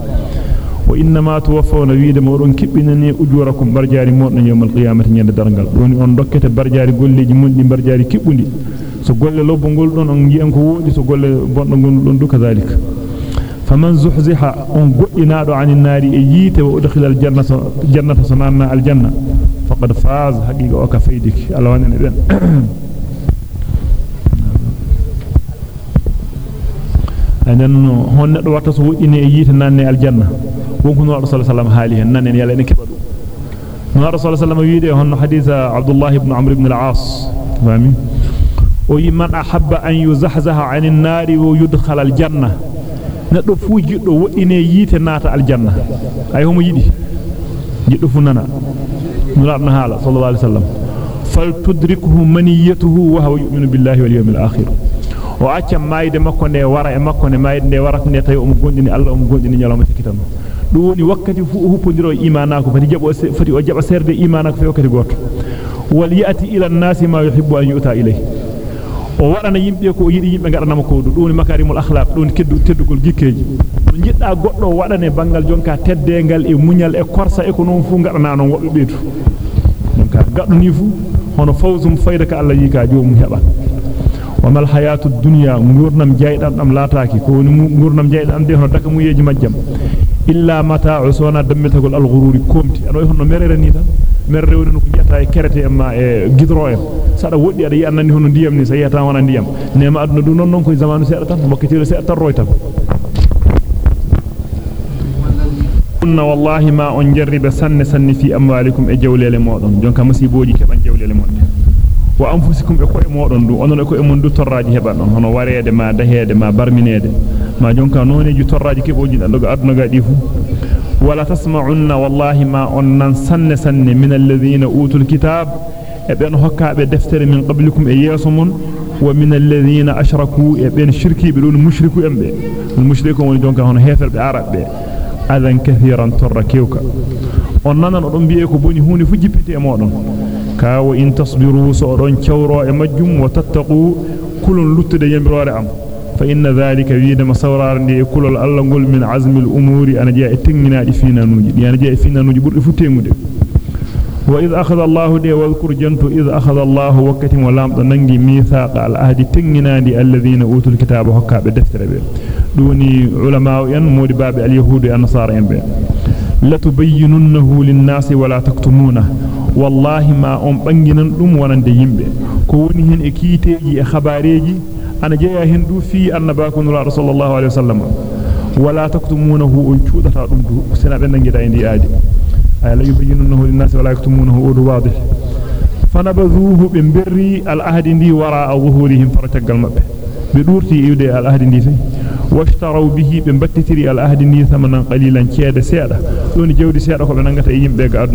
وانما توفون ويد مودون كبينني اجوركم برجاري مودن يوم القيامه نيد درنgal doni on dokkete barjaari golleji mondi barjaari kibbundi so golle lobbo gol don on gi'en ko wodi so golle bondo gol don du kazalika فمن زحزح ان غدينادو عن النار اييت وادخل الجنه جنه سنان الجنه فقد فاز حقيقه أو كفيدك الله ونن بن anen hon neddo watta so wujini e yite nanne aljanna wonko no rasul sallallahu alaihi wasallam nanen yalla en kebadu no rasul sallallahu wiide honno haditha abdullah ibn amr ibn al-aas fami o yimman ahabba an yuzahzaha 'anil nari wa yudkhala al-janna neddo fu jiddo wodine yite naata aljanna ay homo yidi jiddo fu nana nuradna hala sallallahu alaihi wasallam fal tudrikuhu maniyatuhu wa huwa yu'minu billahi wal yawmil akhir o acca mayde makko ne wara e makko ne mayde ne warata ne tawi o mo gondini Allah o mo gondini nyalama tikitam dum woni wakkati fu huppondiro imanako fati jabo fati o jaba serde imanako fe wakkati goto wal yati ila an-nasi ma yuhibbu an yu'ta ilayhi o wadana yimbe ko yidi yimbe gadanama ko du dum makarimul akhlaq dum keddu teddugol gikkeji jidda goddo wadane bangal jonka teddengal e munyal e korsa e ko non fu gadana non wobbe beetu donc gadduni fu hono fawzum fayda ka Allah yika joomum heba wamal hayatud dunya ngurnam jaydan dam laataaki ko woni ngurnam jaydan de hono daka muyeji majjam illa mata'u sona dammitagol al-ghururi komti ano hono merere ni tan merre woni ko jetta e kerete ma e gidro en sada woddi ada yi annani hono ndiyam ni sayata wana ndiyam nema aduna du non non ko zamanu seeda tan mokkitiro seeda tan roy tan kunna wallahi ma on jarriba sanne sanne fi amwalikum e jawlele modon jonka musiboji keban jawlele modon wa anfusikum e koye modon du onon e koye mon du torraji heban don hono wareede ma dahede ma barminede ma jonka noneji torraji keboji dan doga aduna ga difu wala tasma'unna wallahi ma onnan sanne sanne min alladhina utul kitab e ben hokkaabe deftere min qablikum e yeso mon wa min alladhina ashraku e ben shirkibe don mushriku embe mushrikun woni jonka hono heferbe arabbe adan kathiran torra kewka on nanan odon biye ko boni hunde fu jippite e modon كاو إن تصبروا سؤرون كورا أمجم وتتقوا كل لطد ينبرار أم نعم. فإن ذلك بيد مصورا رندي كل الألغول من عزم الأمور أنا جاء تنجنا إفنا نوجد يعني جاء إفنا نوجد برء فتيمود وإذ أخذ الله دي واذكر جنت إذ أخذ الله وقت ولامت ننجي ميثاق على أهد تنجنا دي الذين أوتوا الكتاب وحكا بالدفتر بي. دوني علماء ينمود باب اليهود النصارى بي. لتبيننه للناس ولا تكتمونه. والله ما أم بنجنن أم ونن ديمب كونهن إكيتي إخباريج أنا جاء هندو في أنباكم رسول الله عليه وسلم ولا تكتمونه أجود تعلم سنبنا نجد عندي آدي ألا يبينونه للناس ولا يكتمونه أجود واضح فنبذوه بمبري الأهد دي وراء ظهورهم فرتق المبه بدورتي يودي الأهد دي سي واشتروا به بمبتتري الأهد دي ثمنا قليلا كيادة سيادة دون جودي سيادة قبل نغتا يجيب بيقى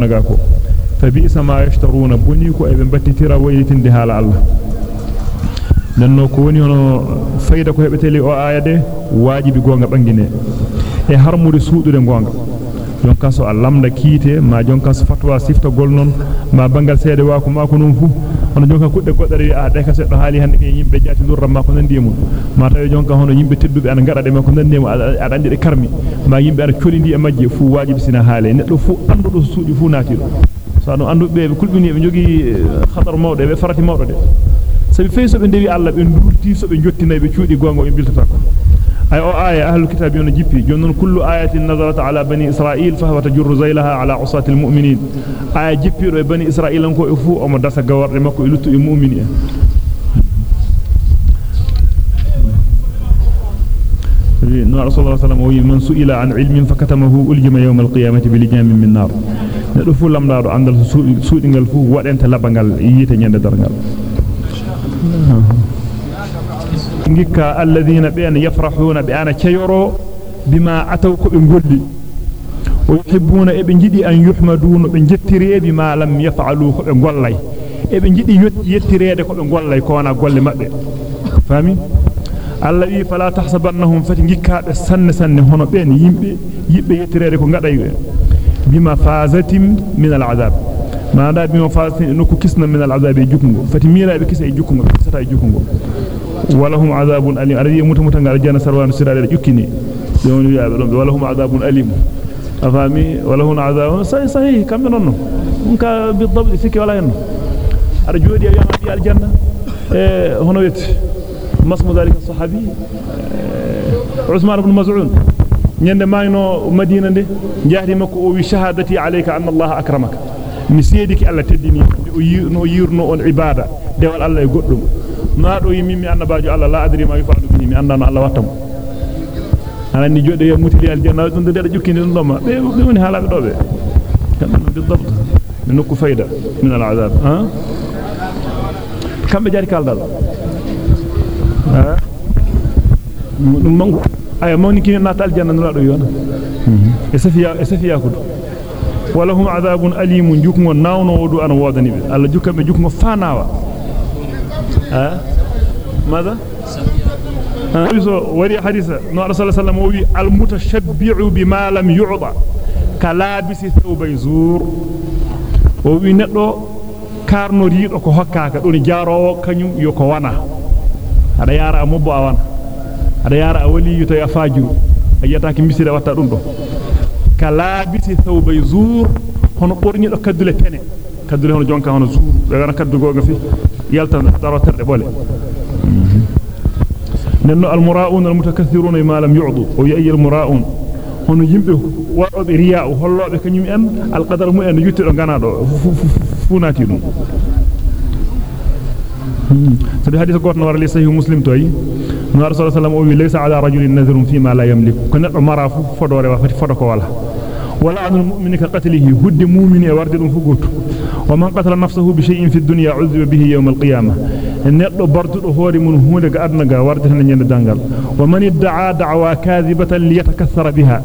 sama yashtaruna boni ko e be battitira waylitinde hala Allah nanno ko woni hono fayda ko hebeteli o ayade wajibi gonga bangine e harmude suudude gonga jonka so lamda kiite ma jonka so fatwa sifta gol non ma bangal seede wa ko ma ko non fu hono jonka kudde goddare a de ka seddo haali hande ke yimbe jaati durra ma ko nandi mun ma tawi jonka hono yimbe teddube an ngada de ma ko nandi mu ad andi de karmi ma yimbe ar colindi e majje fu wajibi sina haale neddo fu andudo suudi fu naati do so no andube be kulbini be jogi khatar mawde be farati mawde de. Sabi feyso be dewi alla be ndurti so be jottinay be cuudi gongo be biltata ko أي أو آية أهل الكتاب ينجبي جنون كل آية نظرت على بني إسرائيل فهو تجر زيلها على عصاة المؤمنين آية جبي بني إسرائيل أنكو إفو أما داسا قوار لمكو إلتو المؤمنين نور رسول الله صلى الله عليه وسلم من سئل عن علم فكتمه ألجم يوم القيامة بلجام من نار ندفو لم نار عند سوء نغلفو وأنت لبنغل يتنين درنغل ngikka alladhina bi an yafrahuna bi ana cayoro bima ataw ko be golli o yuhibbuna e be jidi an yuhmaduna be jettire bima lam yaf'alu ko be gollay e be jidi yettirede ko be gollay ko wana golle mabbe fami alla wi fala tahsabannahum fati ngikka be sanne sanne hono ben yimbe yibbe yettirede ko ngaday bima bima fazatin nuku kisna min al'azab jukungo fati mira be kisa e jukungo kisata e jukungo ولهم عذاب أليم. أريد يموت متنغ الجنة سروان سرادة يكني ولهم عذاب أليم. أفهمي؟ ولهم عذاب. صحيح صحيح. كم منه إنك بالضبط سكي ولا ينه. أرجو دي أيام في الجنة. إيه هنا يت ما اسم ذلك الصحابي؟ إيه عثمان بن مزعون. Ñande mayno madina de jahdi makko o wi shahadati alayka anna allah akramaka mi seediki alla teddini o yirno yirno on ibada dewal alla e goddum ma do yimi mi annabajo Allah la adri ma yifadu bihi mi andano Allah wattam anani jode ya mutili aljanna dum de jukkini dum doma be be woni halabe do be kadam بالضبط من نكو فايدة من العذاب ها كم بجاري كالدال ها منغو ay mawni kini natal janna no do yona e safiya e safiya ko walahum adabun alimun jukmo nawno wodu an wodani be alla jukkabe jukmo fanawa ها ماذا وري حديث نور صلى الله عليه وسلم المتشبع بما لم يعطى كلابس ثوب زور وي ندو riido ko hokkaka doni jaarowo kanyum yo ko wana ada yara mobbo awana ada yara a wali yuto ya fajiru ayata ki misira watta dum do kala biti thawbay zur hono borni do kaddule pene kaddule hono jonka hono zur be gana kaddu goga fi yalta daro terde bole nenno al muraun al mutakaththiruna ma lam yu'du o yi al muraun hono yimbe wadobe riya hollobe kanyum en al qadar mu en yuttido ganado funati dum sabi hadith gotno war li sahih muslim toy no rasul sallallahu alaihi laysa ala rajulin nadhrun fi ma la yamlik ko neddo mara fu fodore wa fati fodo ko wala wala anul mu'mini ka qatlihi huddi mu'mini e warde dum fu goto wa man qatala nafsahu bi shay'in fi dunya uzziba bihi yawm al-qiyamah neddo bardudo hoore mun hunde ga adna ga warde tan nyande dangal wa man idda'a da'wa kadhibatan liyatakassara biha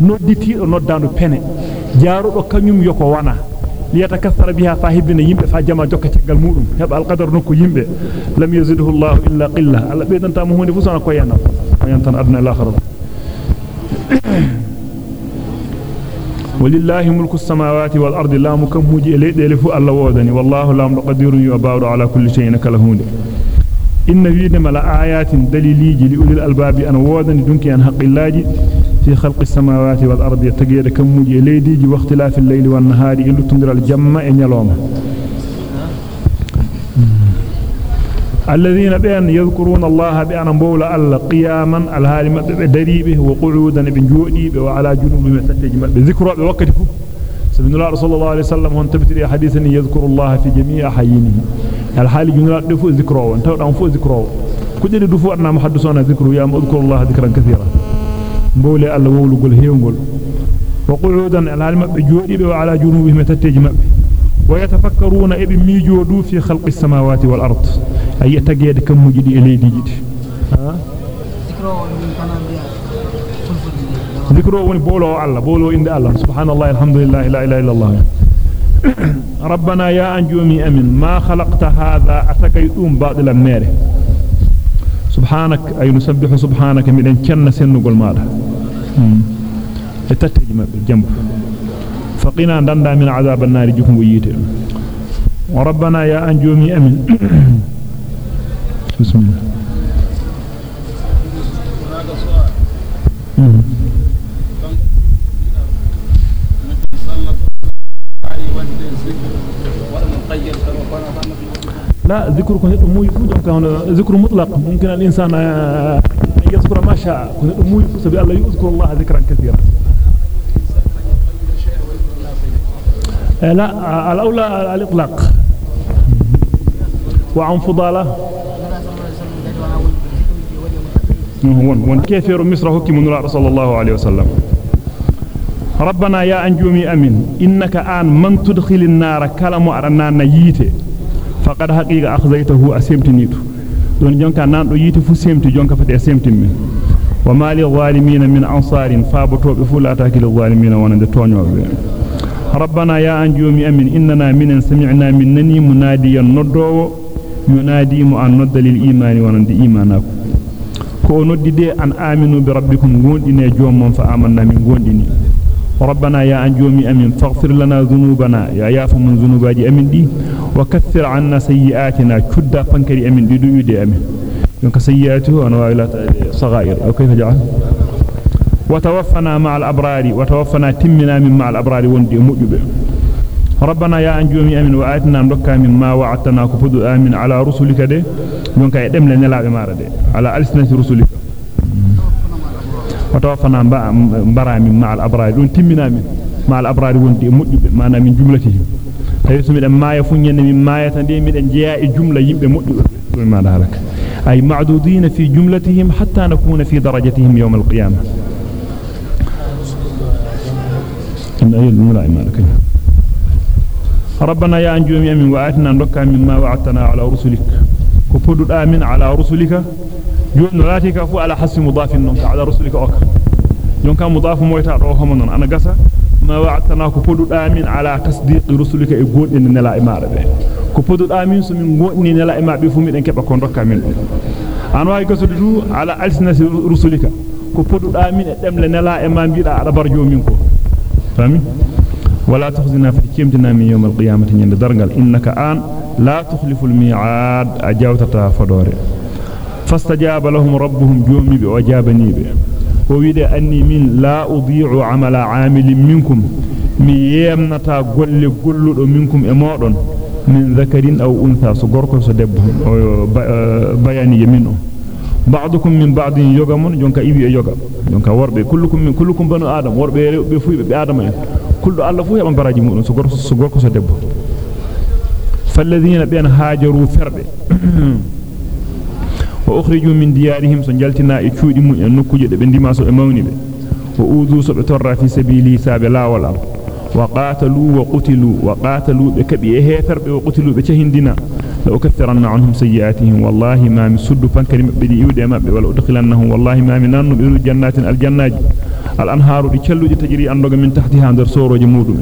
nodditi do noddando pene jaarudo kanyum yoko wana ليتكثر بها فاهبنا يمب فجمع جوكا تقال مؤلم. يبقى القدر نكو يمب لم يزده الله إلا قلة. ألا بيضا تامهوني فسانا قوينا وينتن أدنى الآخر ولله ملك السماوات والأرض. لا مكمهج إليه. إليه فؤال لوادني والله لا مقدير يبار على كل شيء نكالهوني إن فينا ملا آيات دليلي لأولي الألباب. أن وادني دنكي أن حق الله في خلق السماوات والأرض يتقيد كموجي إليه ديج واختلاف الليل والنهار إلو تندر الجمع إن يلوم. الذين بأن يذكرون الله بأن بولا الله قياما الهالم بدريبه وقعودا بنجودي وعلى جنوبهم تتجمع بذكر بوقت سبحان الله رسول الله عليه وسلم هون تبتري حديثا يذكر الله في جميع حيينه. الحال جنرال دفو ذكره وانت دان فو ذكره كدني دفو أننا محدثون ذكره يا اذكر الله ذكرا كثيرا. بولا الله وولغول هيونغول وقعودا الهالم بجودي وعلى جنوبهم تتجمع ويتفكرون إبن ميجودو في خلق السماوات والأرض. أي تجد كم مجدي إليه ديجد. ذكره وني بولو الله بولو عند الله. سبحان الله الحمد لله لا إله إلا الله. ربنا يا أنجومي أمين ما خلقت هذا أتكيتم بعد المير سبحانك أي نسبح سبحانك من أن كنا سنقول المال التترجمة بالجنب فقنا دندا من عذاب النار جكم ويته وربنا يا أنجومي أمين. بسم الله. لا ذكر كن مو يفوت. كان ذكر مطلق. ممكن الإنسان أن يذكر ما شاء. كن مو يفوت. سبي الله يذكر الله ذكرا كثيرا. لا الأولى الإطلاق. وعن فضالة. وان كثير مصر حكم من رسول الله عليه وسلم؟ ربنا يا أنجومي أمين إنك آن من تدخل النار كلام أرنا نيته faqad haqiqa akhzaytahu asemtinitu don jonka nan do yiti fu semti jonka fati asemtin min wa mali zalimin min ansarin fabotobe fu lataki lil zalimin wonande toñobe rabbana ya anjumi amin innana minan sami'na minnani munadiyan noddowo yunadi mu an noddalil imani wonande imanako ko noddi de an aminu bi rabbikum gondine jommon fa amanna min gondini ربنا يا أنجومي أمين فاغفر لنا ذنوبنا يا يافا من ذنوباجي أمين دي وكثر عنا سيئاتنا كدا فانكري أمين دي دو يدي أمين. يونك سيئاته أنا وإلى صغائر. أو كيف جعل وتوفنا مع الأبرار وتوفنا تمنا من مع الأبرار وندي مؤجب ربنا يا أنجومي أمين وآتنا ملكا مما وعدتنا كفدو آمين. على رسلك دي يونك يدم لنلا بمارا دي. على ألسنة رسلك. وتوفنا مع الأبرار دون تمنا من مع الأبرار وندي مؤجب معنا من جملتهم. Tawi so miɗen maaya fu ñande min maayata nde miɗen jeeya e jumla yimɓe moƴƴuɓe ɗum maɗa halaka ay ma'dudina fi jumlatihim hatta nakuna fi darajatihim yawm al-qiyamah ربنا يا أنجومي أمين وآتنا نركا مما وعدتنا على رسلك كفدد آمن على رسلك جون راتك فو على حسب مضاف على رسلك أوك يونك مضاف مويتا روحهم أنا ما وعدتنا كفدد آمن على تصديق رسلك يقول إن نلا إمارة به. كفدد آمن سمين قول إن نلا إمارة به فمين أنك بكون ركا من أنا واي قصة على ألسنة رسلك. كفدد آمن أتم لنلا إمام بيرا على برجو منكم فهمي؟ ولا تخزنا في كيمتنا من يوم القيامة عند درجل إنك آن لا تخلف الميعاد. أجاوتتا فدوري. فاستجاب لهم ربهم جومي بأجابني به وويد أني من لا أضيع عمل عامل منكم. من يمنتا قل قل منكم إمارا من ذكر أو أنثى سقرك سدب بياني منه بعضكم من بعض يوغمون جونكا إيبي يوغا. جونكا وربي كلكم من كلكم بنو آدم. وربي بفوي بآدم كل الله فوي من براجي مؤمن سقرك سدب فالذين بين هاجروا فرد وأخرجوا من ديارهم سنجلتنا إكودي من النكوجة بندما سو إموني بي. وأوذوا سبتر في سبيلي ساب لا والأرض. وقاتلوا وقتلوا وقاتلوا بكبي هيفر وقتلوا بشهندنا. لأكثرن عنهم سيئاتهم. والله ما من سد فانكر بدي يودي ما ولا أدخلنهم والله ما من نان بيرو جنات الجنات الأنهار بيشلو تجري أندوغ من تحتها اندر سورو جمودم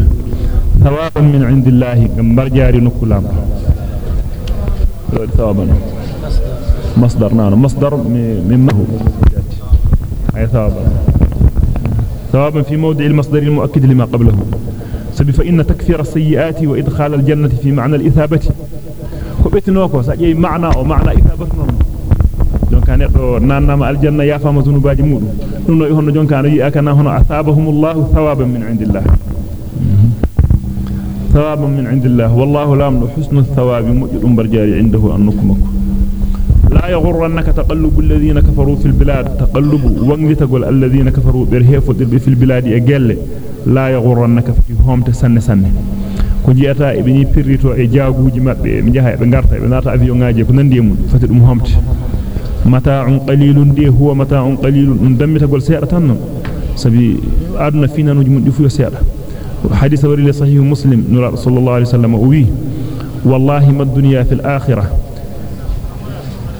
ثوابا من عند الله. غمبر جاري نكلام ثوابا مصدر نانا مصدر مما هو؟ أي ثوابا ثوابا في موضع المصدر المؤكد لما قبله. سبب فإن تكفير السيئات وإدخال الجنة في معنى الإثابة. وبيتنوكو سأجي معنى أو معنى إثابة كان يقول نانا مع الجنة يافهم زنوباج مولو نونو يهون جون كان يأكنا هنا أثابهم الله ثوابا من عند الله. ثوابا من عند الله. والله لا من حسن الثواب مجد برجاري عنده أنكمكم لا يغر أنك تقلب الذين كفروا في البلاد. تقلب وانجي تقول الذين كفروا برهيف ودربي في البلاد يقل لا يغر أنك فتيهم تسن سن. كجي أتا إبني بريتو إجاغو جمال بمجاها بنغارتا بنغارتا أبيو ناجي كنن ديمو فتيهم همت متاع قليل دي هو متاع قليل. دمي تقول سيارة تنم. سبي أدنا فينا نجمون يفو سيارة. حديث وريلي صحيح مسلم. نرى صلى الله عليه وسلم أوي. والله ما الدنيا في الآخرة.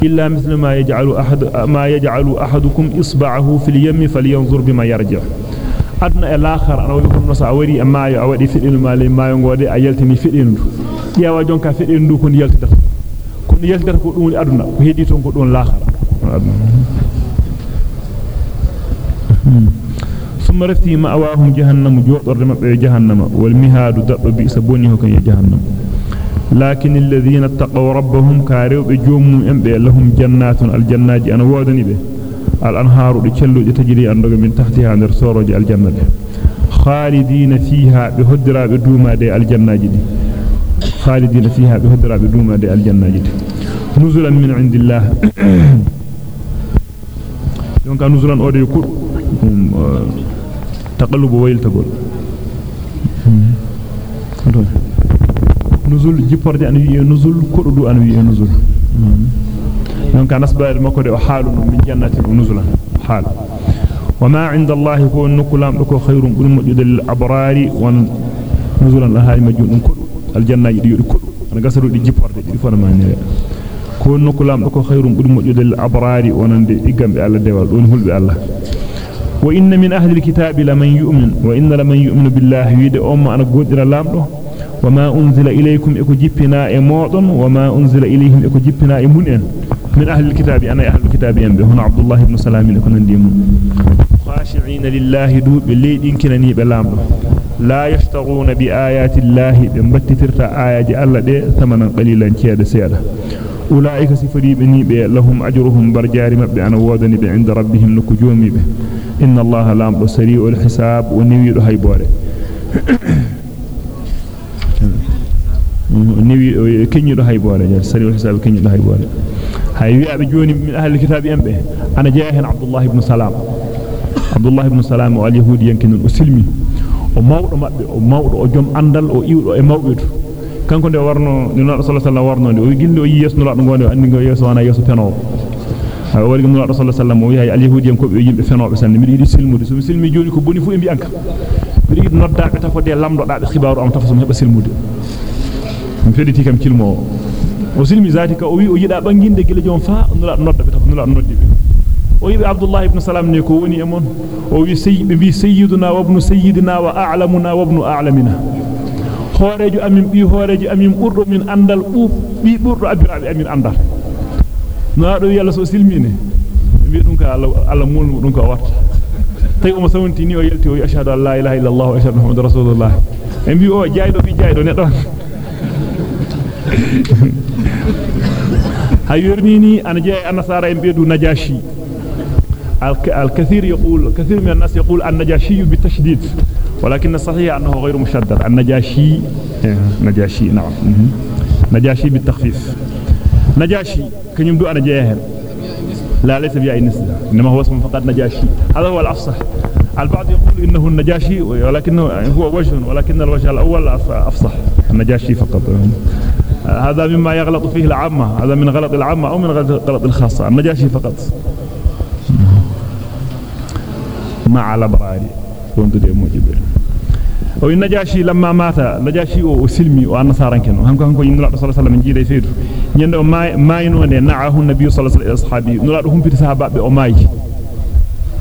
إلا مثل ما يجعل أحد ما يجعل أحدكم إصبعه في اليم فلينظر بما يرجع. أدنى الآخر أنا ويكون نسا أوري أما أودي في العلم على ما ينقودي أيلتني في العلم. يا وجونك في العلم كن يلتدر. كن يلتدر كون أدنى. وهدي تون كون الآخر ثم رفتي مأواهم جهنم جوطر مبه جهنم. والمهاد دب بئس بنيه كان جهنم. لكن الذين اتقوا ربهم كاريو بجوم امبه لهم جنات الجنات أنا وودني به. الأنهار دي تجري اندغ من تحتها ندر سوروج الجنة خالدين فيها بهدرا بدوما دي الجنة دي. خالدين فيها بهدرا بدوما دي الجنة دي. نزلا من عند الله. دونك نزلا أودي كود تقلب ويلتغول نزول جبر دي نزول كردو انو نزول دونك نسبا مكو دي حال من جنات نزول حال وما عند الله هو نكلام دكو خير من مجد الابرار ونزول لها مجد كردو الجنه دي كردو أنا غسرو دي جبر دي فرما نيري كون نكلام دكو خير من مجد الابرار ونندي ايغام بي الله ديوال دون حلبي الله وإن من أهل الكتاب لمن يؤمن وإن لمن يؤمن بالله يدعو أم أنا قدر لامده وما أنزل إليكم إكو جبنا إموضن وما أنزل إليهم إكو جبنا إمونين من أهل الكتاب أنا أهل الكتاب ينبه. هنا عبد الله بن سلام يكون نديمون خاشعين لله دوب اللي يمكنني بلام لا يشتغون بآيات الله بمبتترت آيات الله دي ثمنا قليلا كياد سيادة أولئك سفري بني لهم أجرهم برجار مبي أنا وودني عند ربهم نكجومي به. إن الله لام سريع الحساب ونوير هايبوري niwi kenyido haybore jaa sari hisab kenyido haybore hay wi'abe joni min ahli kitabi ambe ana jaa hen abdullah ibn salam abdullah ibn salam wal yahudi yankinun o silmi o mawdo mabbe o mawdo o jom andal o iwdo e mawbedu kanko de warno ni no sallallahu alaihi warno de o gilli o yesno lado gonde andi go yeso wana yeso fenowo ay wari gum no sallallahu alaihi o wi hay al yahudi en ko be yimbe fenobe sanne mi yidi silmude so mi silmi joni ko boni fu e mbi anka mi yidi noddaabe tafode lamdo daabe khibaru am tafasum heba silmude fediti kam kilmo o silmi zati ka o wi o yida banginde gila jom fa nula nodda be tafa nula noddi be o yibe abdullah ibn salam ne ko woni e mon o wi sayyid bi sayyiduna wa ibn sayyidina wa a'lamuna wa ibn a'lamina horejo amin bi horejo amin burdo min andal bu bi burdo abirabe amin andal no do yalla so silmine wi dum ka Allah mulmu dum ko warta tay o mo sawanti ni o yelti o ashhadu an la ilaha illa allah wa ashhadu muhammadar rasulullah en bi o jaydo bi jaydo neddo هيرنيني أنا جاي أنا صار ينبيدو نجاشي الكثير يقول كثير من الناس يقول النجاشي بالتشديد ولكن الصحيح أنه غير مشدد النجاشي نجاشي نعم نجاشي بالتخفيف نجاشي كن يمدو أنا جاي لا ليس بأي نسبة إنما هو اسم فقط نجاشي هذا هو الأفصح البعض يقول إنه النجاشي ولكنه هو وجه ولكن الوجه الأول أفصح النجاشي فقط هذا مما يغلط فيه العامة هذا من غلط العامة أو من غلط الخاصة النجاشي فقط. مع الأبراري كنت دي موجبين والنجاشي لما مات نجاشي وسلمي والنصارى كانوا. هم كانوا ينلا صلى الله عليه وسلم فيدو ñende o may maynode na'ahu nabiy sallallahu alaihi wasallam ashabi nula do humpiti sahababe o mayi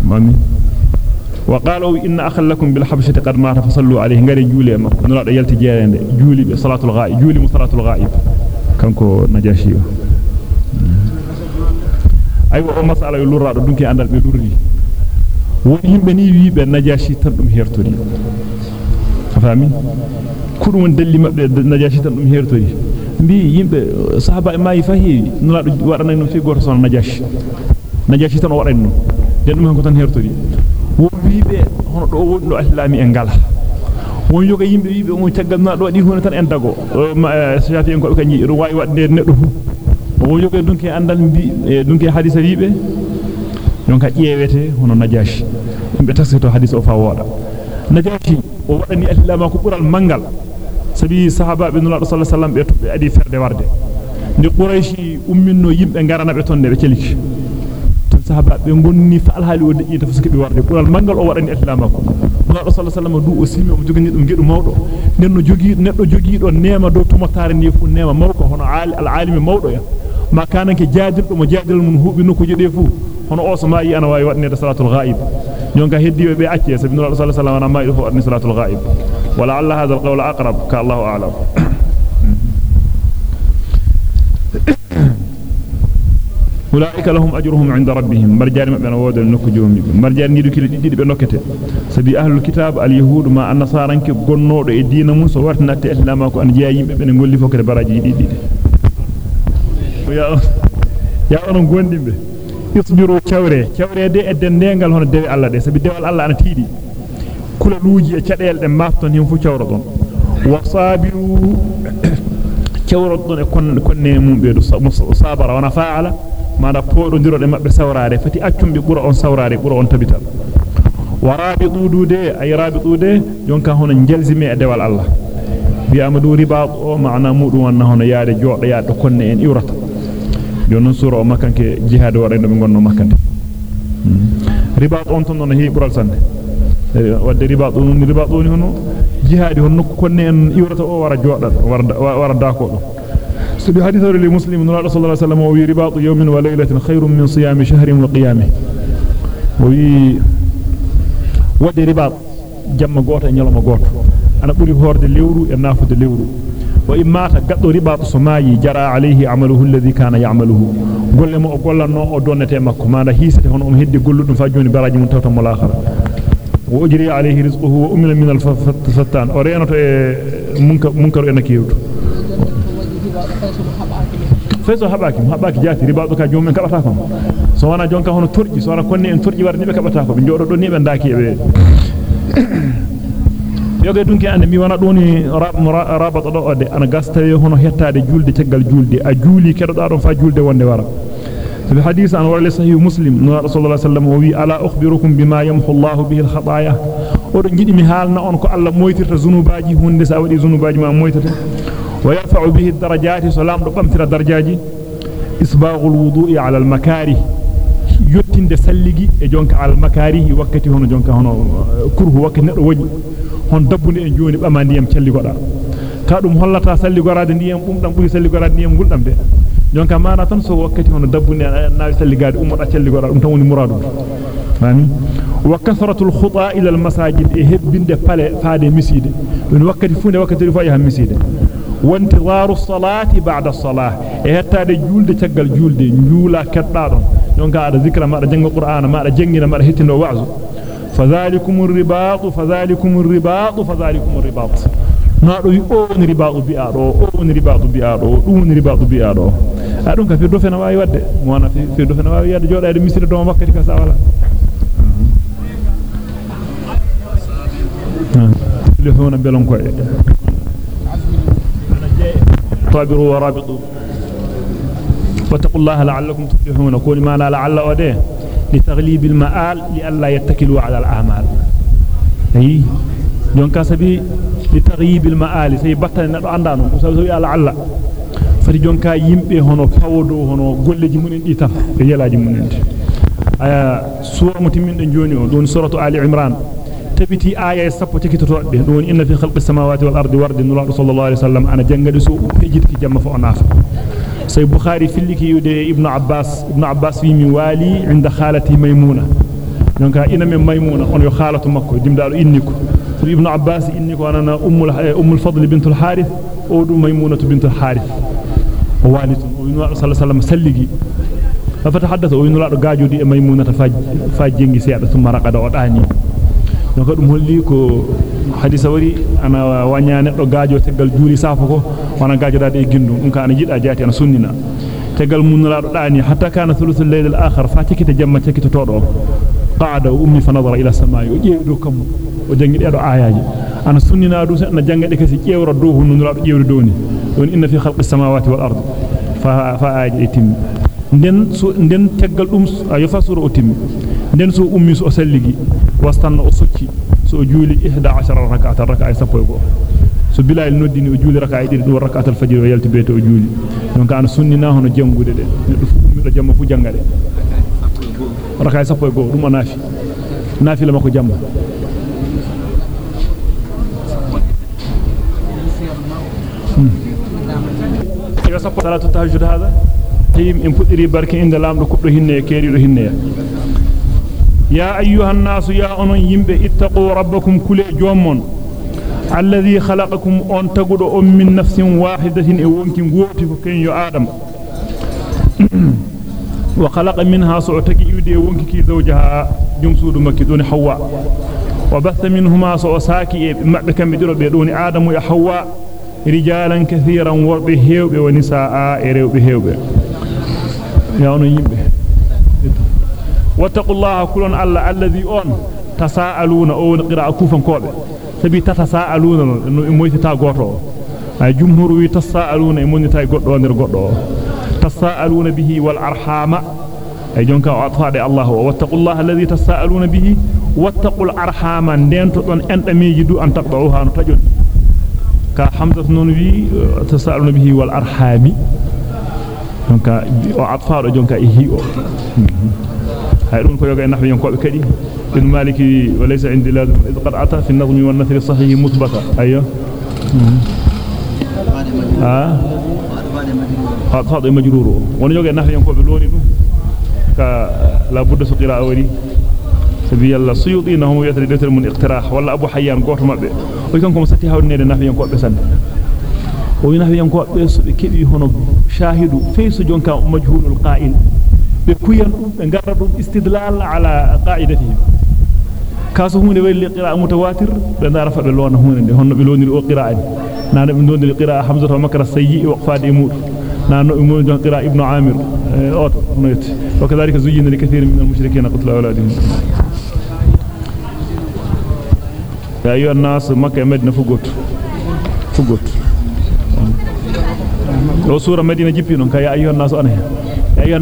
mami ngare juuli ma nula do yalti jeerende juuli be salatul ghaib juuli mu salatul ghaib kanko najashi aywa o masala yo lurrado dunki andal be lurri woni himbe ni wiibe najashi tan dum hertori fami kudum dalli mabbe najashi tan dum hertori mbi yimbe sahaba e mayi fahi nula do wadana no fi goto son najashi tan o wadani no den dum ko tan hertori won wiibe hono do woni do islami en gala won yoga yimbe wiibe on taggal na do di hono tan en dago shafi en ko be kanyi do wayi wadde neddo fu won yoga dunki andal mbi dunki hadisa wiibe donc ƴeewete hono najashi yimbe tasito hadisa o fa woda najashi o wadani islama ko bural mangal sabi sahaba be nula sallallahu alaihi wasallam be tobbe adi ferde warde ndi quraishi umminno yimbe garana be tonde be celiki sahaba be gonni fa alhaali o deji tafa sukibe warde bural mangal o wadani islama ko nula sallallahu alaihi wasallam du o silmi o jogini dum gedu mawdo nenno jogi neddo jogi do neema do tumotare ni fu neema mawko hono al alimi mawdo ya ma kananke jadildo mo jadil mun hubi nokku jede fu hono o so maayi ana wawi wadne salatul ghaib nyonka heddibe be acce sabi nula sallallahu alaihi wasallam ana maayi fo wadne salatul ghaib wala alla hadha alqawl aqrab ka allah a'lam أولئك لهم أجرهم عند ربهم مرجان مبنا وودل نكو جومي مرجان نيدو كيلو ديدي be nokkete sabi ahlul kitab al yahud ma an nasaranke gonnodo e diina mun so wartinate islam ko an jeya yimbe be golli fokere baraji didi ya ya onon gondimbe isbiru cawre cawre de e dendengal hono dewe Allah de sabi dewal Allah ana tiidi kula luuji e cadel de mafton him fu cawro don wasabiru cawro don e kon konne mum be do sabara wana faala manda podo ndiro de mabbe sawraade fati accumbe bura on sawraade bura on tabital warabidude ay rabidude jonka hono jelzimi e dewal Allah bi amadu riba o maana mudum wonna hono yaade joodo yaade konne en iwrata jonon sura o makanke jihad wadande be gonno makante riba on ton non hi bural sande wadde riba dum riba dum hono jihad hon nokku konne en iwrata o wara jooda wara wara dako do سبي حديث للمسلم ان الله صلى الله عليه رباط يوم وليله خير من صيام شهر وقيامه وي ودي رباط e nafude lewru wa immata gaddo ribatu so maayi jara alayhi amaluhu alladhi kana ya'maluhu golle mo o gollanno o donnete makko manda hisate hono um heddi golludum fa joni baraji mun tawta mulakhara wa ujri alayhi rizquhu wa umila min al-fattan o renoto e munkar munkar en kewtu feso habaki habaki jati ribadu ka jommen kabata ko so wana jonka hono turji so wana konni en turji warni be kabata ko be jodo do ni be ndaki be yoge dunki ande mi wana doni rabata do ode ana gastawe hono hettaade julde teggal julde a juuli kedo da don fa julde wonde wara في حديث عن ورل صحيح مسلم نور رسول الله صلى الله عليه وسلم وي الا اخبركم بما يمحو الله به الخطايا halna on ko Allah moytirta zunubaji hunde sa wadi zunubaji ma moytata ويرفع به الدرجات سلام رقمتر الدرجات إصباغ الوضوء على المكاره. يتند سلقي جونك على المكاره وكته هنا جونك هنا كره وكت نقر وجه. هن دبوني انجوني بأما نيام تشلي قرار كادم هلا تسلي قرار نيام قمتن بوي سلي قرار نيام قلتن ده جونك مانا تنسو وكته هنا دبوني ناوي سلي قرار أمر أتشلي قرار أمتوني مرادو فاهمي وكثرة الخطأ إلى المساجد إهب فالي فادي مسيد من وكت فوني وكت رفايها مسيد وانتظار الصلاة بعد الصلاة. هتا دي جولد تغال جولد نيولا كدادون دونك هذا ذكر ما جنگ القرآن ما جنگنا ما هتندو وعظ فذلكم الرباط فذلكم الرباط فذلكم الرباط. نادو أون رباط بيادو أون رباط بيادو دون رباط بيادو. ka fi do fena wawi wadde mona fi do fena wawi yadde jodaade misira do wakkati ka sawala le hona belon ko صابروا ورابطوا. واتقوا الله لعلكم تفلحون. كون ما لا لعل أده لتغليب المآل لألا يتكلوا على الأعمال. أي؟ جون كاسبي لتغييب المآل. سي بطل ندو عندانو سبي لعل. hono fawdo hono golleji munen di tan e yelaji munen aya sura mutimmin joni o don suratu ali imran tabiti aya sappo cikitotobe don inna fi khalqis samawati wal ardi wardi nuru sallallahu alaihi wasallam ana jangade so fejitki jamma fa onafa say bukhari filliki yude ibnu abbas ibnu abbas fi mi wali inda khalati maymuna donc ina men maymuna on yo khalatu makko dimdalo inniko so ibnu abbas inniko anana ummul ummul fadl bintul harith o du maymunatu bintul harith o wali ton o yinu sallallahu alaihi wasallam salligi fatahaddatha o yinu lado gaajodi e maymunata fa fa jengi seeda summa raqada o dani donc dum holli ko hadisa wari ana wanya neddo gaajo tegal juuri safo ko wana gaajodade e gindum dum ka ana jida jaati ana sunnina tegal munulado dani hatta kana thuluthul layl al akhir fatikita jamma tekito todo qaada ummi fa nadara ila samaa'i o jeewi do kam o jangi dedo ayaji ana sunnina du na jangade kasi ƴewra do hunulado ƴewri do ni don inna fi khalqis samawati wal ard fa fa ayaji tim nden nden teggal dum ayo fasuru o timmi so ummi so salligi واستنى اسكي سو جولي 11 ركعة ركعة سبوي بو سو بلال نودين جولي ركعة دي دو ركعة الفجر يالتي بيتو جولي دونك انا سننا هنا جنغودي دي. ندو جامو فو جانغالي ركعة سبوي بو دوما نافي. نافي لماكو جامو. يا سبوي ترى تتهجد هذا. تيم إن فوتري بركه إن لامدو كودو هينيه كيريدو هينيه يا أيها الناس يا أنون يمبي اتقوا ربكم كل جومون. الذي خلقكم أن تقول أم من نفس واحدة ومكن قوتي كن يو آدم. وخلق منها سعتك يودي ومكي زوجها جمسود مكي دون حواء. وبث منهما سوساكي مبه كم بدرو بيدوني آدم وحواء رجالا كثيرا وربه ونساء ريوبه هيوبه ياونو يمبه واتقوا الله كلن الله الذي أون تساءلون أون قراء كوفن كوبه سبي تتساءلون إنه مويتتا غوتو. أي جمهور وي تساءلون مونيتا غودو نير غودو تساءلون به والأرحام. أي جونكا اطفا الله. واتقوا الله الذي تساءلون به. واتقوا الأرحام. دينتو دون اندميجي دو أن تبعو هانو تاجو كا حمزة نون وي تساءلون به والأرحام. جونكا اطفا جونكا هي هيرون كل جاي نحبي ينقل كذي إن مالك وليس عندي لا إذا قرأتها في النظم والنثر الصحيح مثبتة أيوه. أيه آه هذا هذا مجروره وني جاي نحبي ينقل بلوني نو كا لابد سقراء وري سبي الله. سيوط إنهم يترد يترد من اقتراح. والله أبو حيان قوت ما بي ويكونكم ستي هون نير نحبي ينقل بسند وينحبي ينقل بس كذي هنا شاهدوا. فيس جون كا مجهول القائل. Be kuyan dum be garra dum istidlal ala qa'idatihim kaso hunde welli qira'a mutawatir be ndara fa be lona hunde honno be loniri o qira'a nana be ndondiri qira'a hamza wa makra sayyi wa qfadi mudu nana be mo jon qira'a ibnu amir oto noyt wa kadhalika zujina li kathir min al-mushrikeen qatl awladihim ya ayyuhan e eh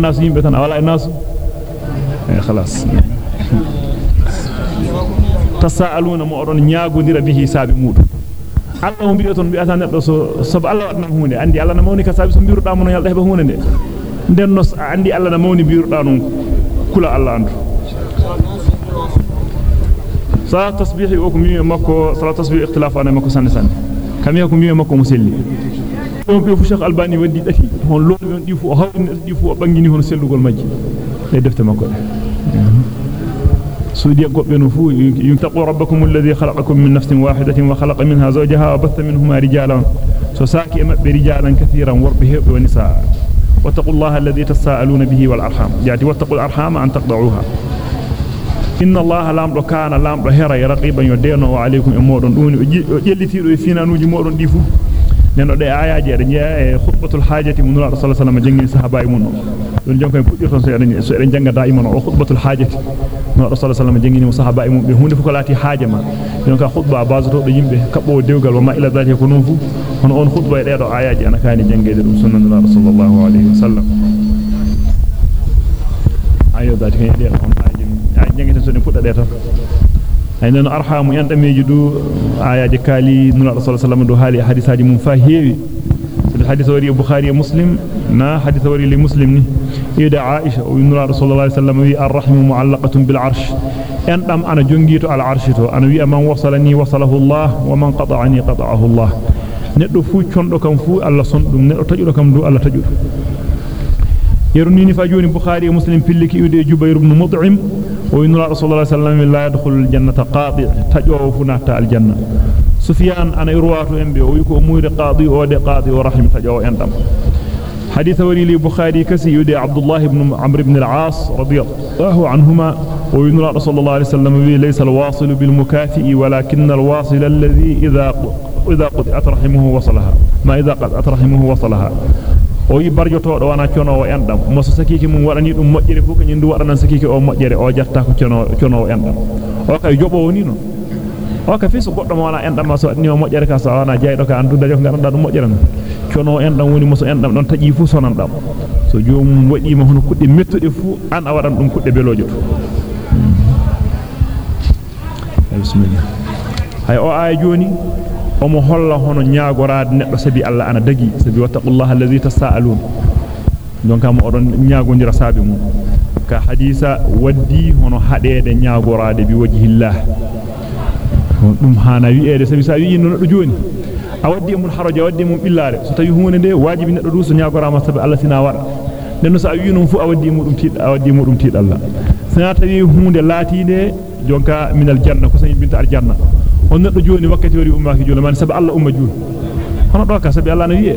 Allah mo bi'e ton bi'ata neddo so sab Allah wadna hunde andi Allah na mawni ka sabi so biruda mo no yalda heba hunde de den nos andi Allah na mawni biruda non kula Allah andu sa tasbihi o ko mi makko sala tasbih ikhtilaf ana makko sanne sanne kami ko mi makko muselli on ko fu Sheikh Albani waddi dafi hon lolu on di fu o hawni di fu o bangini hono sellugol majji. E defte makko de سودي قبن فو ينتقوا ربكم الذي خلقكم من نفس واحدة وخلق منها زوجها وبث منهما رجالا سوساكي أمأ برجالا كثيرا وربه ونساء واتقوا الله الذي تساءلون به والأرحام يعني واتقوا الأرحام أن تقضعوها إن الله لامر كان لامر هرا رقيبا يدينه وعليكم أمورون دون جلتيرو فينا نوجي مورون ديفو neno de ayaji ade jeya e khutbatul hajati mun rasul sallallahu alaihi wasallam jangini sahaba e mun don jonko en puddirton so eden so eden janga daiman o khutbatul hajati no rasul sallallahu alaihi wasallam jangini sahaba e mun be hunde fu ko lati haaje ma don ka khutba bazato do yimbe kabbo dewgal wa ma ila zalika ko non fu hono on khutba e dedo ayaji ana kani jangede dum sunnatu rasul sallallahu alaihi wasallam ayo dati ken de on ayaji ay jangete so ne pudda de tan ay non arhamu en dameji du ayaji kali nuna rasul sallallahu do hali hadisaji mum fa heewi sabi hadith wari bukhari e muslim na hadith wari li muslim ni ida aisha o nuna rasul sallallahu wasallam wi arrahmu mu'allaqatun bil arsh en dam ana jongito al arsh to ana wi man wasalani wasalahu allah wa man qata'ani qata'ahu allah neddo fu condo kam fu allah son dum neddo tajudo kam du allah tajudo يرنيني فاجوني بخاري ومسلم في اللي كيودي جبير بن مطعم وإن الله صلى الله عليه وسلم لا يدخل الجنة قاضي تجوه فناتا الجنة. سفيان أنا إروات أنبي ويكو أمور قاضي ودي قاضي ورحم تجوه يندم حديث ولي لي بخاري كسي يودي عبد الله بن عمرو بن العاص رضي الله عنهما وإن صلى الله عليه وسلم ليس الواصل بالمكافئ ولكن الواصل الذي إذا إذا قطعت رحمه وصلها ما إذا قطعت رحمه وصلها. O yi barjotodo wana cionowo endam mo so sakiki mum wadani dum mojjere fu kanyum du wadanan sakiki o mojjere o jatta ko cionowo cionowo endam o kay jobo woni no o ka fiso goddo mo wana endam ma so adni o mojjere ka so wana jeydo ka andu dajo nganda dum mojjere no cionowo endam woni mo so endam don taji fu sonan dam so joom wadi ma hono kudde mettude fu an a wadan dum kudde belojo to bismillah hay o ay joni omo holla hono nyaagoraade neddo sabi Allah ana dagi sabi wattaqullaha allazi tasaalun donc am odon nyaagondira sabi mum ka hadisa waddi hono hadeede nyaagoraade bi wajhillah dum hana wi'ede sabi sa wi'i non do joni a waddi mun haraja waddi mun billare so tawi hunde de wajibi neddo du so nyaagorama sabi Allah sina wada den so a wi'i non fu a waddi mudum tiid a waddi mudum tiid Allah sina tawi hunde laatinde jonka minal janna ko sayin binta al janna on neddo joni wakkati wari umma ki joni man sabi Allah umma joni hono do ka sabi Allah na wi'e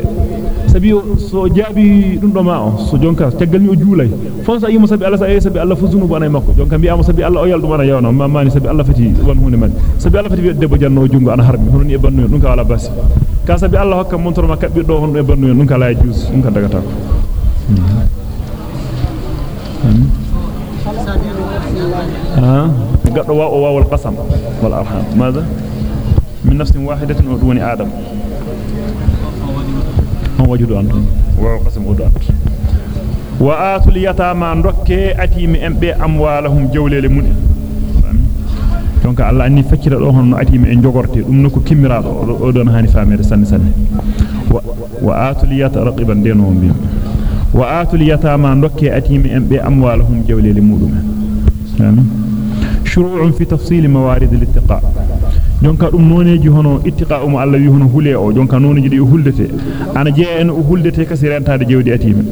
sabi so jaabi dum do ma o so jonka tagal mi o juulay fon sa yimo sabi Allah sa e sabi Allah fu zunubu anay makko jonka bi am sabi Allah o yaldu mana yawno ma mani sabi Allah fati won hunde man sabi Allah fati wi debbo janno jungo ana harmi hono ni e bannu dum ka wala basi ka sabi Allah hokka montoro ma kabbi do hono e bannu dum ka la jus dum ka dagata ko ها قد واو واو القسم والارحام ماذا من نفس واحدة ودون آدم هو وجد أنتم واو قسم ودون وآتوا اليتامى نdokke atimi embe amwalahum jawlele mun donc Allah anni fakkira do hono atimi en jogorte dum noko kimmiraado o don hani famere sanne sanne wa atul yata raqiban deno bi wa atul yatama ndokke atimi embe amwalahum jawlele mudum amin shuru'un fi tafsil mawarid al-ittiqa jonka dum noneji hono ittiqa um Allah wi hono hule o jonka noneji di huldete ana jee en huldete kasi rentade jewdi atimi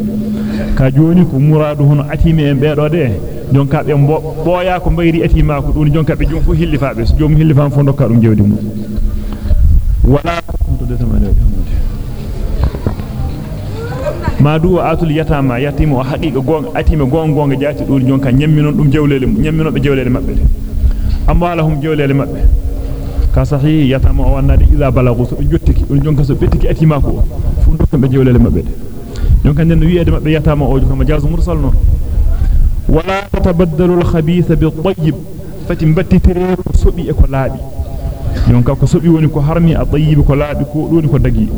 ka joni ko muradu hono atimi en beedo de jonka be boya ko bayri atima ko dun jonka be jom fu hillifaabe so jom hillifam fu dokka dum jewdi mum wala to de tamade ma du atul yatama yatimu o haqiqa gon atime gon gonga jaati dun jonka nyamminon dum jewlele nyammino be jewlele mabbe amma lahum jewlele mabbe ka sahih yatama o wannade iza balagu so be jottiki dun jonka so bettiki atima ko fu dokka be jewlele mabbe jonka den wi'ede mabbe yatama o jonka majaz mursal non wala tatabaddalu al-khabith bit-tayyib fatim battitire ko sobi e ko laabi jonka ko sobi woni ko harmi a tayyib ko laabi ko doni ko dagi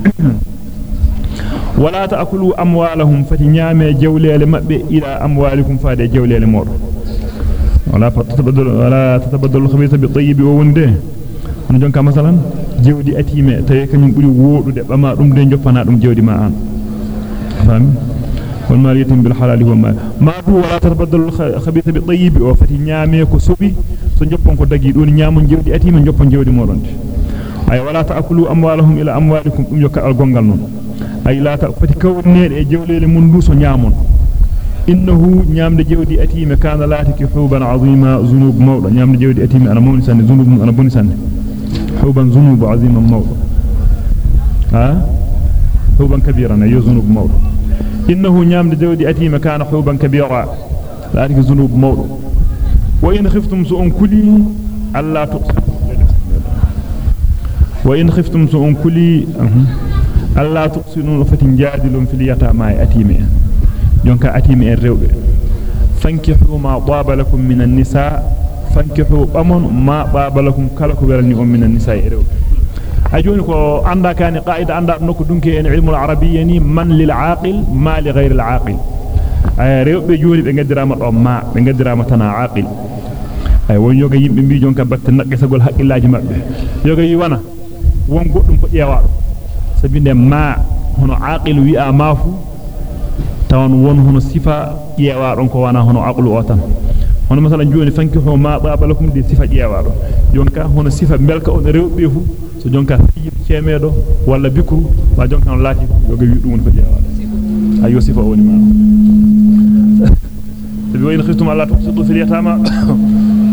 ولا تأكلوا أموالهم فتنيام جولي لمبع إلى أموالكم فادي جولي لمر ولا تتبدل, ولا تتبدل الخبيث بطيب ووندي. هنا جنكا مثلا جودي أتيمة تيكا من قولي وورو دي بما رمدين جفنا رم جودي ما عام فهم؟ والمال يتم بالحلال هو المال ما هو ولا تتبدل الخبيث بطيب وفتنيام كسوبي سنجبون كدقي دوني نيام جودي أتيمة جبون جودي مورند أي ولا تأكلوا أموالهم إلى أموالكم أم يكا الغنغل نون. Ay la ta fati kawnede e jewlele mun du so nyaamon innahu nyaamde jewdi ati me kana latiki huban azima zunub mawda nyaamde jewdi ati me ana mawni sanne zunub ana boni sanne huban zunub azima mawda ha huban kabiran yo zunub mawda إنه نعم دودي أتيم كان حوبا كبيرا ذلك ذنوب موضوع وإن خفتم سوء كلي ألا تقسم وإن خفتم سوء كلي ألا تقسنون فتنجادل في اليتامى أتيم يونك أتيم الروب فانكحوا ما طاب لكم من النساء فانكحوا أمن ما طاب لكم كلكم من النساء الروب ajoni ko anda kani qaida anda nokko dunke en ilmu al-arabiyya ni man lil aqil ma li ghayr al-aqil ay rewbe joni be gaddirama do ma be gaddirama tana aqil ay won yoga yimbe mbi jonka batte naggesagol haqqillaaji mabbe yoga yi wana won goddum ko ƴeewaado sabinde ma hono aqil wi'a mafu tawan won hono sifa ƴeewaadon ko wana hono aqlu o tan hono masalan joni fankihu ma babalakum di sifa ƴeewaado jonka hono sifa belka on rewbe fu so jonka yib cemedo walla bikru ma jonka on laati yoga wi dum ko jeewala ayo sifa woni ma tabi wayna khiftum alla tuqsitu fil yatama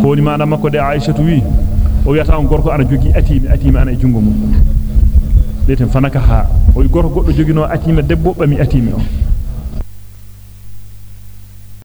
ko woni ma makko de aisha wi o yata on gorko ana jogi atimi atimi ana e jungo mum deten fanaka ha o gorko goddo jogino atimi debbo bami atimi o